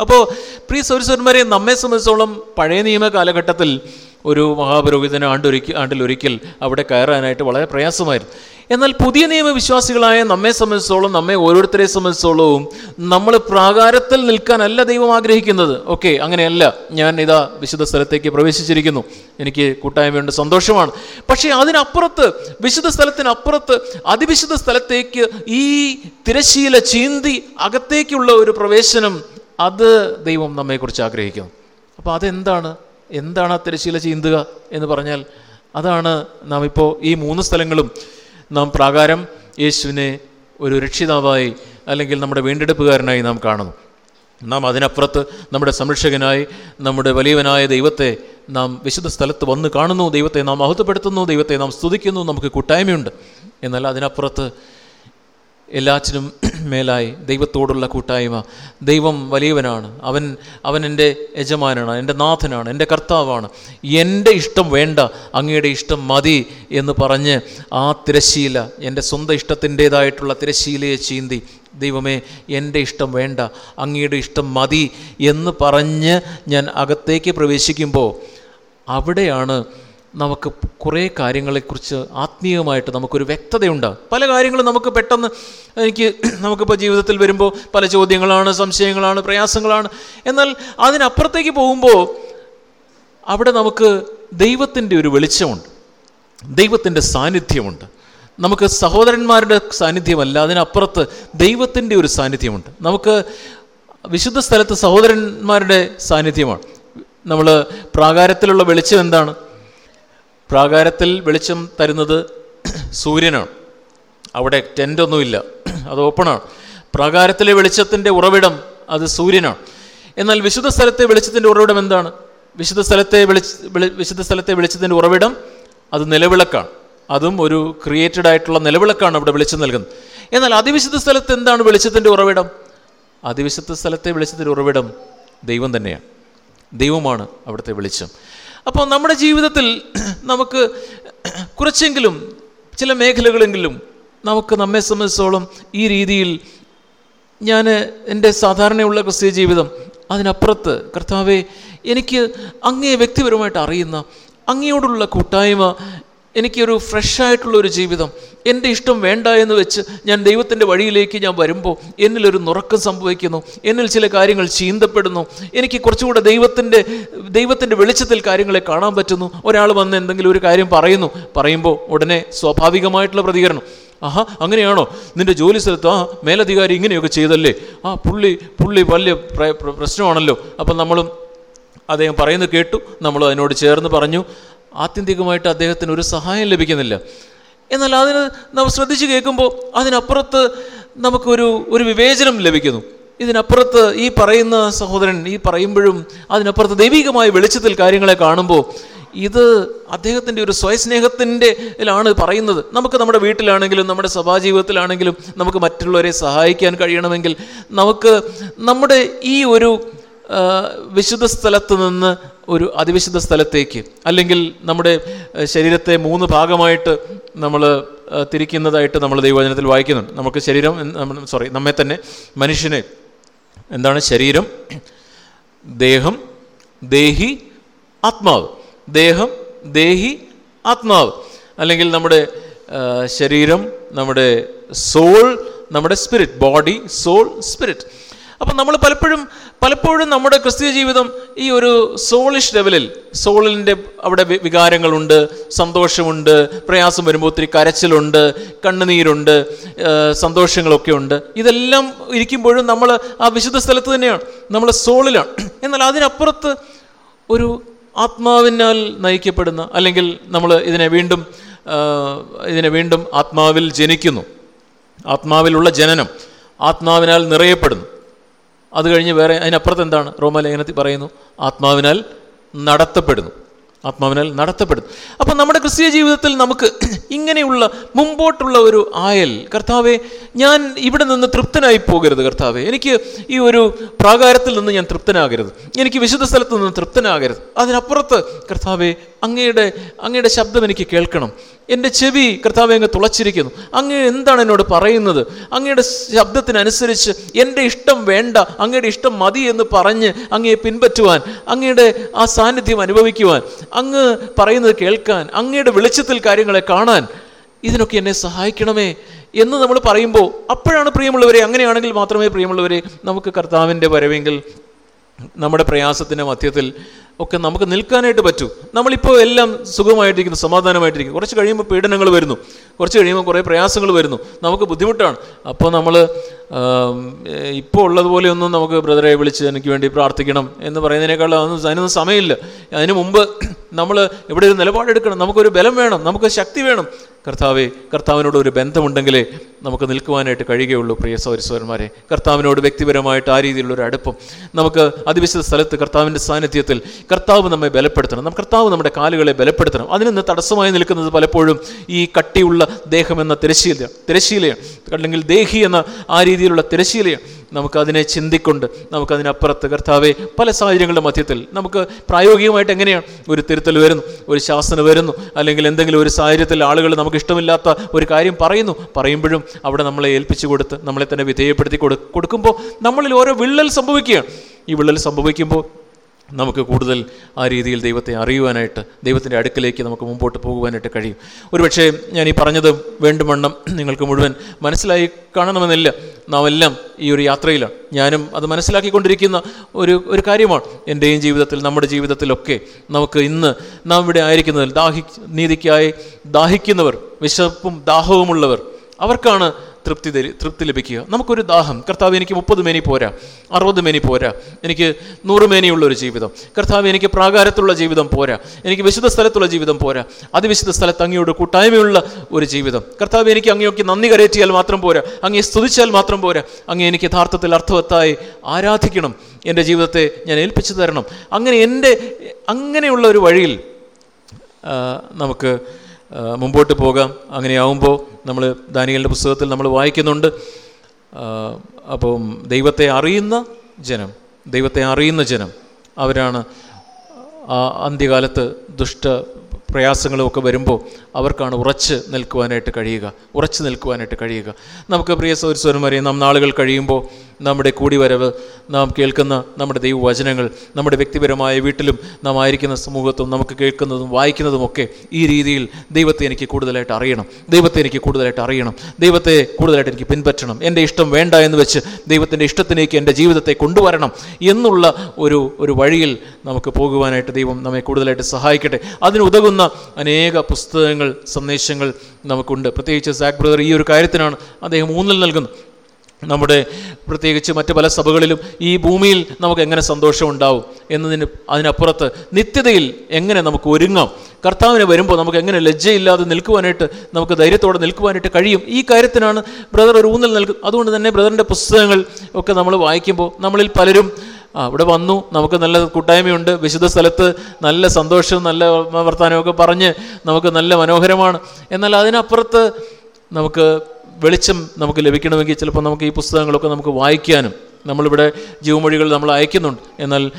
അപ്പോൾ പ്രിയ സൗരസ്വരന്മാരെ നമ്മെ സംബന്ധിച്ചോളം പഴയ നിയമ കാലഘട്ടത്തിൽ ഒരു മഹാപുരോഹിതനെ ആണ്ടൊരിക്കൽ ആണ്ടിലൊരിക്കൽ അവിടെ കയറാനായിട്ട് വളരെ പ്രയാസമായിരുന്നു. എന്നാൽ പുതിയ നിയമവിശ്വാസികളായ നമ്മെ സംബന്ധിച്ചോളം നമ്മെ ഓരോരുത്തരെ സംബന്ധിച്ചോളവും നമ്മൾ പ്രാകാരത്തിൽ നിൽക്കാനല്ല ദൈവം ആഗ്രഹിക്കുന്നത്. ഓക്കെ അങ്ങനെയല്ല. ഞാൻ ഇതാ വിശുദ്ധ സ്ഥലത്തേക്ക് പ്രവേശിച്ചിരിക്കുന്നു. എനിക്ക് കൂട്ടായ്മയുണ്ട് സന്തോഷമാണ്. പക്ഷേ അതിനപ്പുറത്ത് വിശുദ്ധ സ്ഥലത്തിനപ്പുറത്ത് അതിവിശുദ്ധ സ്ഥലത്തേക്ക് ഈ തിരശീല ചീന്തി അകത്തേക്കുള്ള ഒരു പ്രവേശനം അത് ദൈവം നമ്മെക്കുറിച്ച് ആഗ്രഹിക്കുന്നു. അപ്പോൾ അതെന്താണ്? എന്താണ് ആ തിരശീല ചീന്തുക എന്ന് പറഞ്ഞാൽ അതാണ് നാം ഇപ്പോൾ ഈ മൂന്ന് സ്ഥലങ്ങളും നാം പ്രാകാരം യേശുവിനെ ഒരു രക്ഷിതാവായി അല്ലെങ്കിൽ നമ്മുടെ വീണ്ടെടുപ്പുകാരനായി നാം കാണുന്നു. നാം അതിനപ്പുറത്ത് നമ്മുടെ സംരക്ഷകനായി നമ്മുടെ വലിയവനായ ദൈവത്തെ നാം വിശുദ്ധ സ്ഥലത്ത് വന്ന് കാണുന്നു ദൈവത്തെ നാം മഹത്വപ്പെടുത്തുന്നു ദൈവത്തെ നാം സ്തുതിക്കുന്നു നമുക്ക് കൂട്ടായ്മയുണ്ട്. എന്നാൽ അതിനപ്പുറത്ത് എല്ലാറ്റിനും മേലായി ദൈവത്തോടുള്ള കൂട്ടായ്മ. ദൈവം വലിയവനാണ്. അവൻ അവൻ എന്റെ യജമാനാണ് എന്റെ നാഥനാണ് എന്റെ കർത്താവാണ്. എന്റെ ഇഷ്ടം വേണ്ട അങ്ങയുടെ ഇഷ്ടം മതി എന്ന് പറഞ്ഞ് ആ തിരശീല എന്റെ സ്വന്തം ഇഷ്ടത്തിന്റേതായിട്ടുള്ള തിരശീലയെ ചീന്തി ദൈവമേ എന്റെ ഇഷ്ടം വേണ്ട അങ്ങയുടെ ഇഷ്ടം മതി എന്ന് പറഞ്ഞ് ഞാൻ അകത്തേക്ക് പ്രവേശിക്കുമ്പോൾ അവിടെയാണ് നമുക്ക് കുറേ കാര്യങ്ങളെക്കുറിച്ച് ആത്മീയമായിട്ട് നമുക്കൊരു വ്യക്തതയുണ്ട്. പല കാര്യങ്ങളും നമുക്ക് പെട്ടെന്ന് എനിക്ക് നമുക്കിപ്പോൾ ജീവിതത്തിൽ വരുമ്പോൾ പല ചോദ്യങ്ങളാണ് സംശയങ്ങളാണ് പ്രയാസങ്ങളാണ്. എന്നാൽ അതിനപ്പുറത്തേക്ക് പോകുമ്പോൾ അവിടെ നമുക്ക് ദൈവത്തിന്റെ ഒരു വെളിച്ചമുണ്ട്. ദൈവത്തിന്റെ സാന്നിധ്യമുണ്ട്. നമുക്ക് സഹോദരന്മാരുടെ സാന്നിധ്യമല്ല അതിനപ്പുറത്ത് ദൈവത്തിന്റെ ഒരു സാന്നിധ്യമുണ്ട്. നമുക്ക് വിശുദ്ധ സ്ഥലത്ത് സഹോദരന്മാരുടെ സാന്നിധ്യമാണ്. നമ്മൾ പ്രാകാരത്തിലുള്ള വെളിച്ചം എന്താണ്? പ്രാകാരത്തിൽ വെളിച്ചം തരുന്നത് സൂര്യനാണ്. അവിടെ ടെന്റൊന്നുമില്ല അത് ഓപ്പണാണ് പ്രാകാരത്തിലെ വെളിച്ചത്തിന്റെ ഉറവിടം അത് സൂര്യനാണ്. എന്നാൽ വിശുദ്ധ സ്ഥലത്തെ വെളിച്ചത്തിന്റെ ഉറവിടം എന്താണ്? വിശുദ്ധ സ്ഥലത്തെ വിശുദ്ധ സ്ഥലത്തെ വെളിച്ചത്തിന്റെ ഉറവിടം അത് നിലവിളക്കാണ്. അതും ഒരു ക്രിയേറ്റഡ് ആയിട്ടുള്ള നിലവിളക്കാണ് അവിടെ വെളിച്ചം നൽകുന്നത്. എന്നാൽ അതിവിശുദ്ധ സ്ഥലത്ത് എന്താണ് വെളിച്ചത്തിന്റെ ഉറവിടം? അതിവിശുദ്ധ സ്ഥലത്തെ വെളിച്ചത്തിന്റെ ഉറവിടം ദൈവം തന്നെയാണ്. ദൈവമാണ് അവിടുത്തെ വെളിച്ചം. അപ്പോൾ നമ്മുടെ ജീവിതത്തിൽ നമുക്ക് കുറച്ചെങ്കിലും ചില മേഖലകളെങ്കിലും നമുക്ക് നമ്മെ സംബന്ധിച്ചോളം ഈ രീതിയിൽ ഞാൻ എന്റെ സാധാരണയുള്ള ക്രിസ്തീയ ജീവിതം അതിനപ്പുറത്ത് കർത്താവെ എനിക്ക് അങ്ങേ വ്യക്തിപരമായിട്ട് അറിയുന്ന അങ്ങയോടുള്ള കൂട്ടായ്മ എനിക്കൊരു ഫ്രഷായിട്ടുള്ള ഒരു ജീവിതം. എന്റെ ഇഷ്ടം വേണ്ട എന്ന് വെച്ച് ഞാൻ ദൈവത്തിന്റെ വഴിയിലേക്ക് ഞാൻ വരുമ്പോൾ എന്നിലൊരു നുറക്കം സംഭവിക്കുന്നു. എന്നിൽ ചില കാര്യങ്ങൾ ചീന്തപ്പെടുന്നു. എനിക്ക് കുറച്ചുകൂടെ ദൈവത്തിന്റെ ദൈവത്തിന്റെ വെളിച്ചത്തിൽ കാര്യങ്ങളെ കാണാൻ പറ്റുന്നു. ഒരാൾ വന്ന് എന്തെങ്കിലും ഒരു കാര്യം പറയുന്നു. പറയുമ്പോൾ ഉടനെ സ്വാഭാവികമായിട്ടുള്ള പ്രതികരണം. ആഹാ അങ്ങനെയാണോ? നിന്റെ ജോലി സ്ഥലത്ത് ആ മേലധികാരി ഇങ്ങനെയൊക്കെ ചെയ്തല്ലേ? ആ പുള്ളി പുള്ളി വലിയ പ്ര- പ്ര- പ്രശ്നമാണല്ലോ. അപ്പം നമ്മളും അദ്ദേഹം പറയുന്നത് കേട്ടു. നമ്മൾ അതിനോട് ചേർന്ന് പറഞ്ഞു. ആത്യന്തികമായിട്ട് അദ്ദേഹത്തിന് ഒരു സഹായം ലഭിക്കുന്നില്ല. എന്നാൽ അതിന് നമ്മൾ ശ്രദ്ധിച്ച് കേൾക്കുമ്പോൾ അതിനപ്പുറത്ത് നമുക്കൊരു ഒരു വിവേചനം ലഭിക്കുന്നു. ഇതിനപ്പുറത്ത് ഈ പറയുന്ന സഹോദരൻ ഈ പറയുമ്പോഴും അതിനപ്പുറത്ത് ദൈവികമായ വെളിച്ചത്തിൽ കാര്യങ്ങളെ കാണുമ്പോൾ ഇത് അദ്ദേഹത്തിന്റെ ഒരു സ്വയസ്നേഹത്തിന്റെ ലാണ് പറയുന്നത്. നമുക്ക് നമ്മുടെ വീട്ടിലാണെങ്കിലും നമ്മുടെ സഭാജീവിതത്തിലാണെങ്കിലും നമുക്ക് മറ്റുള്ളവരെ സഹായിക്കാൻ കഴിയണമെങ്കിൽ നമുക്ക് നമ്മുടെ ഈ ഒരു വിശുദ്ധ സ്ഥലത്ത് നിന്ന് ഒരു അതിവിശുദ്ധ സ്ഥലത്തേക്ക് അല്ലെങ്കിൽ നമ്മുടെ ശരീരത്തെ മൂന്ന് ഭാഗമായിട്ട് നമ്മൾ തിരിക്കുന്നതായിട്ട് നമ്മൾ ദൈവവചനത്തിൽ വായിക്കുന്നുണ്ട്. നമുക്ക് ശരീരം സോറി നമ്മെ തന്നെ മനുഷ്യനെ എന്താണ് ശരീരം? ദേഹം ദേഹി ആത്മാവ്. ദേഹം ദേഹി ആത്മാവ്. അല്ലെങ്കിൽ നമ്മുടെ ശരീരം നമ്മുടെ സോൾ നമ്മുടെ സ്പിരിറ്റ് ബോഡി സോൾ സ്പിരിറ്റ് അപ്പം നമ്മൾ പലപ്പോഴും പലപ്പോഴും നമ്മുടെ ക്രിസ്തീയ ജീവിതം ഈ ഒരു സോളിഷ് ലെവലിൽ സോളിന്റെ അവിടെ വികാരങ്ങളുണ്ട് സന്തോഷമുണ്ട് പ്രയാസം വരുമ്പോൾ ഒത്തിരി കരച്ചിലുണ്ട് കണ്ണുനീരുണ്ട് സന്തോഷങ്ങളൊക്കെ ഉണ്ട്. ഇതെല്ലാം ഇരിക്കുമ്പോഴും നമ്മൾ ആ വിശുദ്ധ സ്ഥലത്ത് തന്നെയാണ്. നമ്മൾ സോളിലാണ്. എന്നാൽ അതിനപ്പുറത്ത് ഒരു ആത്മാവിനാൽ നയിക്കപ്പെടുന്ന അല്ലെങ്കിൽ നമ്മൾ ഇതിനെ വീണ്ടും ഇതിനെ വീണ്ടും ആത്മാവിൽ ജനിക്കുന്നു. ആത്മാവിലുള്ള ജനനം ആത്മാവിനാൽ നിറയപ്പെടുന്നു. അത് കഴിഞ്ഞ് വേറെ അതിനപ്പുറത്ത് എന്താണ്? റോമലേഖനത്തിൽ പറയുന്നു ആത്മാവിനാൽ നടത്തപ്പെടുന്നു. ആത്മാവിനാൽ നടത്തപ്പെടുന്നു. അപ്പം നമ്മുടെ ക്രിസ്തീയ ജീവിതത്തിൽ നമുക്ക് ഇങ്ങനെയുള്ള മുമ്പോട്ടുള്ള ഒരു ആയൽ കർത്താവെ ഞാൻ ഇവിടെ നിന്ന് തൃപ്തനായി പോകരുത് കർത്താവെ. എനിക്ക് ഈ ഒരു പ്രാകാരത്തിൽ നിന്ന് ഞാൻ തൃപ്തനാകരുത്. എനിക്ക് വിശുദ്ധ സ്ഥലത്ത് നിന്ന് തൃപ്തനാകരുത്. അതിനപ്പുറത്ത് കർത്താവെ അങ്ങയുടെ അങ്ങയുടെ ശബ്ദം എനിക്ക് കേൾക്കണം. എന്റെ ചെവി കർത്താവ് അങ്ങ് തുളച്ചിരിക്കുന്നു. അങ്ങ് എന്താണ് എന്നോട് പറയുന്നത്? അങ്ങയുടെ ശബ്ദത്തിനനുസരിച്ച് എന്റെ ഇഷ്ടം വേണ്ട അങ്ങയുടെ ഇഷ്ടം മതി എന്ന് പറഞ്ഞ് അങ്ങയെ പിൻപറ്റുവാൻ അങ്ങയുടെ ആ സാന്നിധ്യം അനുഭവിക്കുവാൻ അങ്ങ് പറയുന്നത് കേൾക്കാൻ അങ്ങയുടെ വെളിച്ചത്തിൽ കാര്യങ്ങളെ കാണാൻ ഇതിനൊക്കെ എന്നെ സഹായിക്കണമേ എന്ന് നമ്മൾ പറയുമ്പോൾ അപ്പോഴാണ് പ്രിയമുള്ളവരെ അങ്ങനെയാണെങ്കിൽ മാത്രമേ പ്രിയമുള്ളവരെ നമുക്ക് കർത്താവിന്റെ വരവെങ്കിൽ നമ്മുടെ പ്രയാസത്തിന്റെ മധ്യത്തിൽ ഒക്കെ നമുക്ക് നിൽക്കാനായിട്ട് പറ്റൂ. നമ്മളിപ്പോൾ എല്ലാം സുഖമായിട്ടിരിക്കുന്നു സമാധാനമായിട്ടിരിക്കുന്നു. കുറച്ച് കഴിയുമ്പോൾ പീഡനങ്ങൾ വരുന്നു. കുറച്ച് കഴിയുമ്പോൾ കുറേ പ്രയാസങ്ങൾ വരുന്നു. നമുക്ക് ബുദ്ധിമുട്ടാണ്. അപ്പോൾ നമ്മൾ ഇപ്പോൾ ഉള്ളതുപോലെയൊന്നും നമുക്ക് ബ്രദറെ വിളിച്ച് എനിക്ക് വേണ്ടി പ്രാർത്ഥിക്കണം എന്ന് പറയുന്നതിനേക്കാൾ അതൊന്നും അതിനൊന്നും സമയമില്ല. അതിനു മുമ്പ് നമ്മൾ ഇവിടെ ഒരു നിലപാടെടുക്കണം. നമുക്കൊരു ബലം വേണം. നമുക്ക് ശക്തി വേണം. കർത്താവെ കർത്താവിനോട് ഒരു ബന്ധമുണ്ടെങ്കിലേ നമുക്ക് നിൽക്കുവാനായിട്ട് കഴിയുകയുള്ളൂ പ്രിയ സൗരസ്വരന്മാരെ കർത്താവിനോട് വ്യക്തിപരമായിട്ട് ആ രീതിയിലുള്ളൊരു അടുപ്പം. നമുക്ക് അതിവിശുദ്ധ സ്ഥലത്ത് കർത്താവിന്റെ സാന്നിധ്യത്തിൽ കർത്താവ് നമ്മെ ബലപ്പെടുത്തണം. നമുക്ക് കർത്താവ് നമ്മുടെ കാലുകളെ ബലപ്പെടുത്തണം. അതിന് തടസ്സമായി നിൽക്കുന്നത് പലപ്പോഴും ഈ കട്ടിയുള്ള ദേഹം എന്ന തിരശീല തിരശീലയാണ് അല്ലെങ്കിൽ ദേഹി എന്ന ആ രീതിയിലുള്ള തിരശീലയാണ് നമുക്കതിനെ ചിന്തിക്കൊണ്ട് നമുക്കതിനപ്പുറത്ത് കർത്താവെ പല സാഹചര്യങ്ങളുടെ മധ്യത്തിൽ നമുക്ക് പ്രായോഗികമായിട്ട് എങ്ങനെയാണ് ഒരു തിരുത്തൽ വരുന്നു ഒരു ശാസന വരുന്നു അല്ലെങ്കിൽ എന്തെങ്കിലും ഒരു സാഹചര്യത്തിൽ ആളുകൾ നമുക്ക് ഇഷ്ടമില്ലാത്ത ഒരു കാര്യം പറയുന്നു പറയുമ്പോഴും അവിടെ നമ്മളെ ഏൽപ്പിച്ചു കൊടുത്ത് നമ്മളെ തന്നെ വിധേയപ്പെടുത്തി കൊടു കൊടുക്കുമ്പോൾ നമ്മളിൽ ഓരോ വിള്ളൽ സംഭവിക്കുകയാണ്. ഈ വിള്ളൽ സംഭവിക്കുമ്പോൾ നമുക്ക് കൂടുതൽ ആ രീതിയിൽ ദൈവത്തെ അറിയുവാനായിട്ട് ദൈവത്തിന്റെ അടുക്കലേക്ക് നമുക്ക് മുമ്പോട്ട് പോകുവാനായിട്ട് കഴിയും. ഒരുപക്ഷെ ഞാൻ ഈ പറഞ്ഞത് വേണ്ടുവണ്ണം നിങ്ങൾക്ക് മുഴുവൻ മനസ്സിലായി കാണണമെന്നില്ല. നാം എല്ലാം ഈ ഒരു യാത്രയിലാണ്. ഞാനും അത് മനസ്സിലാക്കിക്കൊണ്ടിരിക്കുന്ന ഒരു ഒരു കാര്യമാണ്. എന്റെയും ജീവിതത്തിൽ നമ്മുടെ ജീവിതത്തിലൊക്കെ നമുക്ക് ഇന്ന് നാം ഇവിടെ ആയിരിക്കുന്നതിൽ ദാഹി നീതിക്കായി ദാഹിക്കുന്നവർ വിശപ്പും ദാഹവുമുള്ളവർ അവർക്കാണ് തൃപ്തി തൃപ്തി ലഭിക്കുക. നമുക്കൊരു ദാഹം. കർത്താവ് എനിക്ക് മുപ്പത് മേനി പോരാ. അറുപത് മേനി പോരാ. എനിക്ക് നൂറ് മേനിയുള്ള ഒരു ജീവിതം. കർത്താവ് എനിക്ക് പ്രാകാരത്തുള്ള ജീവിതം പോരാ. എനിക്ക് വിശുദ്ധ സ്ഥലത്തുള്ള ജീവിതം പോരാ. അതിവിശുദ്ധ സ്ഥലത്ത് അങ്ങയോട് കൂട്ടായ്മയുള്ള ഒരു ജീവിതം. കർത്താവ് എനിക്ക് അങ്ങയൊക്കെ നന്ദി കരയറ്റിയാൽ മാത്രം പോരാ. അങ്ങേ സ്തുതിച്ചാൽ മാത്രം പോരാ. അങ്ങേ എനിക്ക് യഥാർത്ഥത്തിൽ അർത്ഥവത്തായി ആരാധിക്കണം. എന്റെ ജീവിതത്തെ ഞാൻ ഏൽപ്പിച്ചു തരണം. അങ്ങനെ എന്റെ അങ്ങനെയുള്ള ഒരു വഴിയിൽ നമുക്ക് മുമ്പോട്ട് പോകാം. അങ്ങനെയാവുമ്പോൾ നമ്മൾ ദാനികളുടെ പുസ്തകത്തിൽ നമ്മൾ വായിക്കുന്നുണ്ട്. അപ്പം ദൈവത്തെ അറിയുന്ന ജനം ദൈവത്തെ അറിയുന്ന ജനം അവരാണ് അന്ത്യകാലത്ത് ദുഷ്ട പ്രയാസങ്ങളുമൊക്കെ വരുമ്പോൾ അവർക്കാണ് ഉറച്ച് നിൽക്കുവാനായിട്ട് കഴിയുക ഉറച്ച് നിൽക്കുവാനായിട്ട് കഴിയുക. നമുക്ക് പ്രിയ സൗരസ്വരന്മാരെ നാം നാളുകൾ കഴിയുമ്പോൾ നമ്മുടെ കൂടിവരവ് നാം കേൾക്കുന്ന നമ്മുടെ ദൈവവചനങ്ങൾ നമ്മുടെ വ്യക്തിപരമായ വീട്ടിലും നാം ആയിരിക്കുന്ന സമൂഹത്തും നമുക്ക് കേൾക്കുന്നതും വായിക്കുന്നതുമൊക്കെ ഈ രീതിയിൽ ദൈവത്തെ എനിക്ക് കൂടുതലായിട്ട് അറിയണം. ദൈവത്തെ എനിക്ക് കൂടുതലായിട്ട് അറിയണം. ദൈവത്തെ കൂടുതലായിട്ട് എനിക്ക് പിൻപറ്റണം. എന്റെ ഇഷ്ടം വേണ്ട എന്ന് വെച്ച് ദൈവത്തിന്റെ ഇഷ്ടത്തിലേക്ക് എന്റെ ജീവിതത്തെ കൊണ്ടുവരണം എന്നുള്ള ഒരു ഒരു വഴിയിൽ നമുക്ക് പോകുവാനായിട്ട് ദൈവം നമ്മെ കൂടുതലായിട്ട് സഹായിക്കട്ടെ. അതിനുതകുന്ന അനേക പുസ്തകങ്ങൾ സന്ദേശങ്ങൾ നമുക്കുണ്ട്. പ്രത്യേകിച്ച് സാക് ബ്രദർ ഈ ഒരു കാര്യത്തിനാണ് അദ്ദേഹം ഊന്നൽ നൽകുന്നത്. നമ്മുടെ പ്രത്യേകിച്ച് മറ്റ് പല സഭകളിലും ഈ ഭൂമിയിൽ നമുക്ക് എങ്ങനെ സന്തോഷം ഉണ്ടാവും എന്നതിന് അതിനപ്പുറത്ത് നിത്യതയിൽ എങ്ങനെ നമുക്ക് ഒരുങ്ങാം? കർത്താവിനെ വരുമ്പോൾ നമുക്ക് എങ്ങനെ ലജ്ജയില്ലാതെ നിൽക്കുവാനായിട്ട് നമുക്ക് ധൈര്യത്തോടെ നിൽക്കുവാനായിട്ട് കഴിയും? ഈ കാര്യത്തിനാണ് ബ്രദർ ഒരു ഊന്നൽ നൽകുന്നത് അതുകൊണ്ട് തന്നെ ബ്രദറിന്റെ പുസ്തകങ്ങൾ ഒക്കെ നമ്മൾ വായിക്കുമ്പോൾ നമ്മളിൽ പലരും ആ ഇവിടെ വന്നു നമുക്ക് നല്ല കൂട്ടായ്മയുണ്ട് വിശുദ്ധ സ്ഥലത്ത് നല്ല സന്തോഷം നല്ല വർത്തമാനമൊക്കെ പറഞ്ഞ് നമുക്ക് നല്ല മനോഹരമാണ്. എന്നാൽ അതിനപ്പുറത്ത് നമുക്ക് വെളിച്ചം നമുക്ക് ലഭിക്കണമെങ്കിൽ ചിലപ്പോൾ നമുക്ക് ഈ പുസ്തകങ്ങളൊക്കെ നമുക്ക് വായിക്കാനും നമ്മളിവിടെ ജീവമൊഴികൾ നമ്മൾ അയക്കുന്നുണ്ട്. എന്നാൽ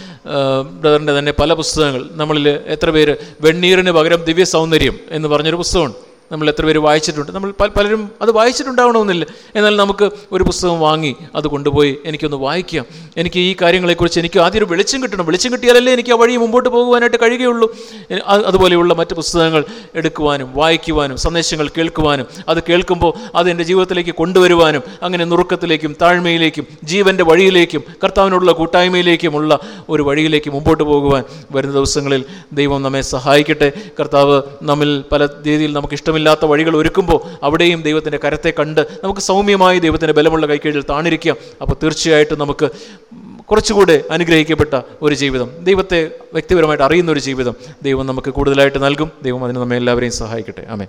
ബ്രദറിന്റെ തന്നെ പല പുസ്തകങ്ങൾ നമ്മളിൽ എത്ര പേര് വെണ്ണീറിന് പകരം ദിവ്യ സൗന്ദര്യം എന്ന് പറഞ്ഞൊരു പുസ്തകമുണ്ട്. നമ്മൾ എത്ര പേര് വായിച്ചിട്ടുണ്ട്? നമ്മൾ പല- പലരും അത് വായിച്ചിട്ടുണ്ടാവണമെന്നില്ല. എന്നാൽ നമുക്ക് ഒരു പുസ്തകം വാങ്ങി അത് കൊണ്ടുപോയി എനിക്കൊന്ന് വായിക്കാം. എനിക്ക് ഈ കാര്യങ്ങളെക്കുറിച്ച് എനിക്ക് ആദ്യം ഒരു വെളിച്ചം കിട്ടണം. വെളിച്ചം കിട്ടിയാലല്ലേ എനിക്ക് ആ വഴി മുമ്പോട്ട് പോകുവാനായിട്ട് കഴിയുകയുള്ളൂ. അതുപോലെയുള്ള മറ്റ് പുസ്തകങ്ങൾ എടുക്കുവാനും വായിക്കുവാനും സന്ദേശങ്ങൾ കേൾക്കുവാനും അത് കേൾക്കുമ്പോൾ അത് എന്റെ ജീവിതത്തിലേക്ക് കൊണ്ടുവരുവാനും അങ്ങനെ നുറുക്കത്തിലേക്കും താഴ്മയിലേക്കും ജീവന്റെ വഴിയിലേക്കും കർത്താവിനുള്ള കൂട്ടായ്മയിലേക്കുമുള്ള ഒരു വഴിയിലേക്ക് മുമ്പോട്ട് പോകുവാൻ വരുന്ന ദിവസങ്ങളിൽ ദൈവം നമ്മെ സഹായിക്കട്ടെ. കർത്താവ് നമ്മിൽ പല രീതിയിൽ നമുക്ക് ഇഷ്ടമില്ലാത്ത വഴികൾ ഒരുക്കുമ്പോൾ അവിടെയും ദൈവത്തിന്റെ കരത്തെ കണ്ട് നമുക്ക് സൗമ്യമായി ദൈവത്തിന്റെ ബലമുള്ള കൈക്കീഴിൽ താണിരിക്കാം. അപ്പോൾ തീർച്ചയായിട്ടും നമുക്ക് കുറച്ചുകൂടെ അനുഗ്രഹിക്കപ്പെട്ട ഒരു ജീവിതം ദൈവത്തെ വ്യക്തിപരമായിട്ട് അറിയുന്ന ഒരു ജീവിതം ദൈവം നമുക്ക് കൂടുതലായിട്ട് നൽകും. ദൈവം അതിന് നമ്മെ എല്ലാവരെയും സഹായിക്കട്ടെ. ആമേ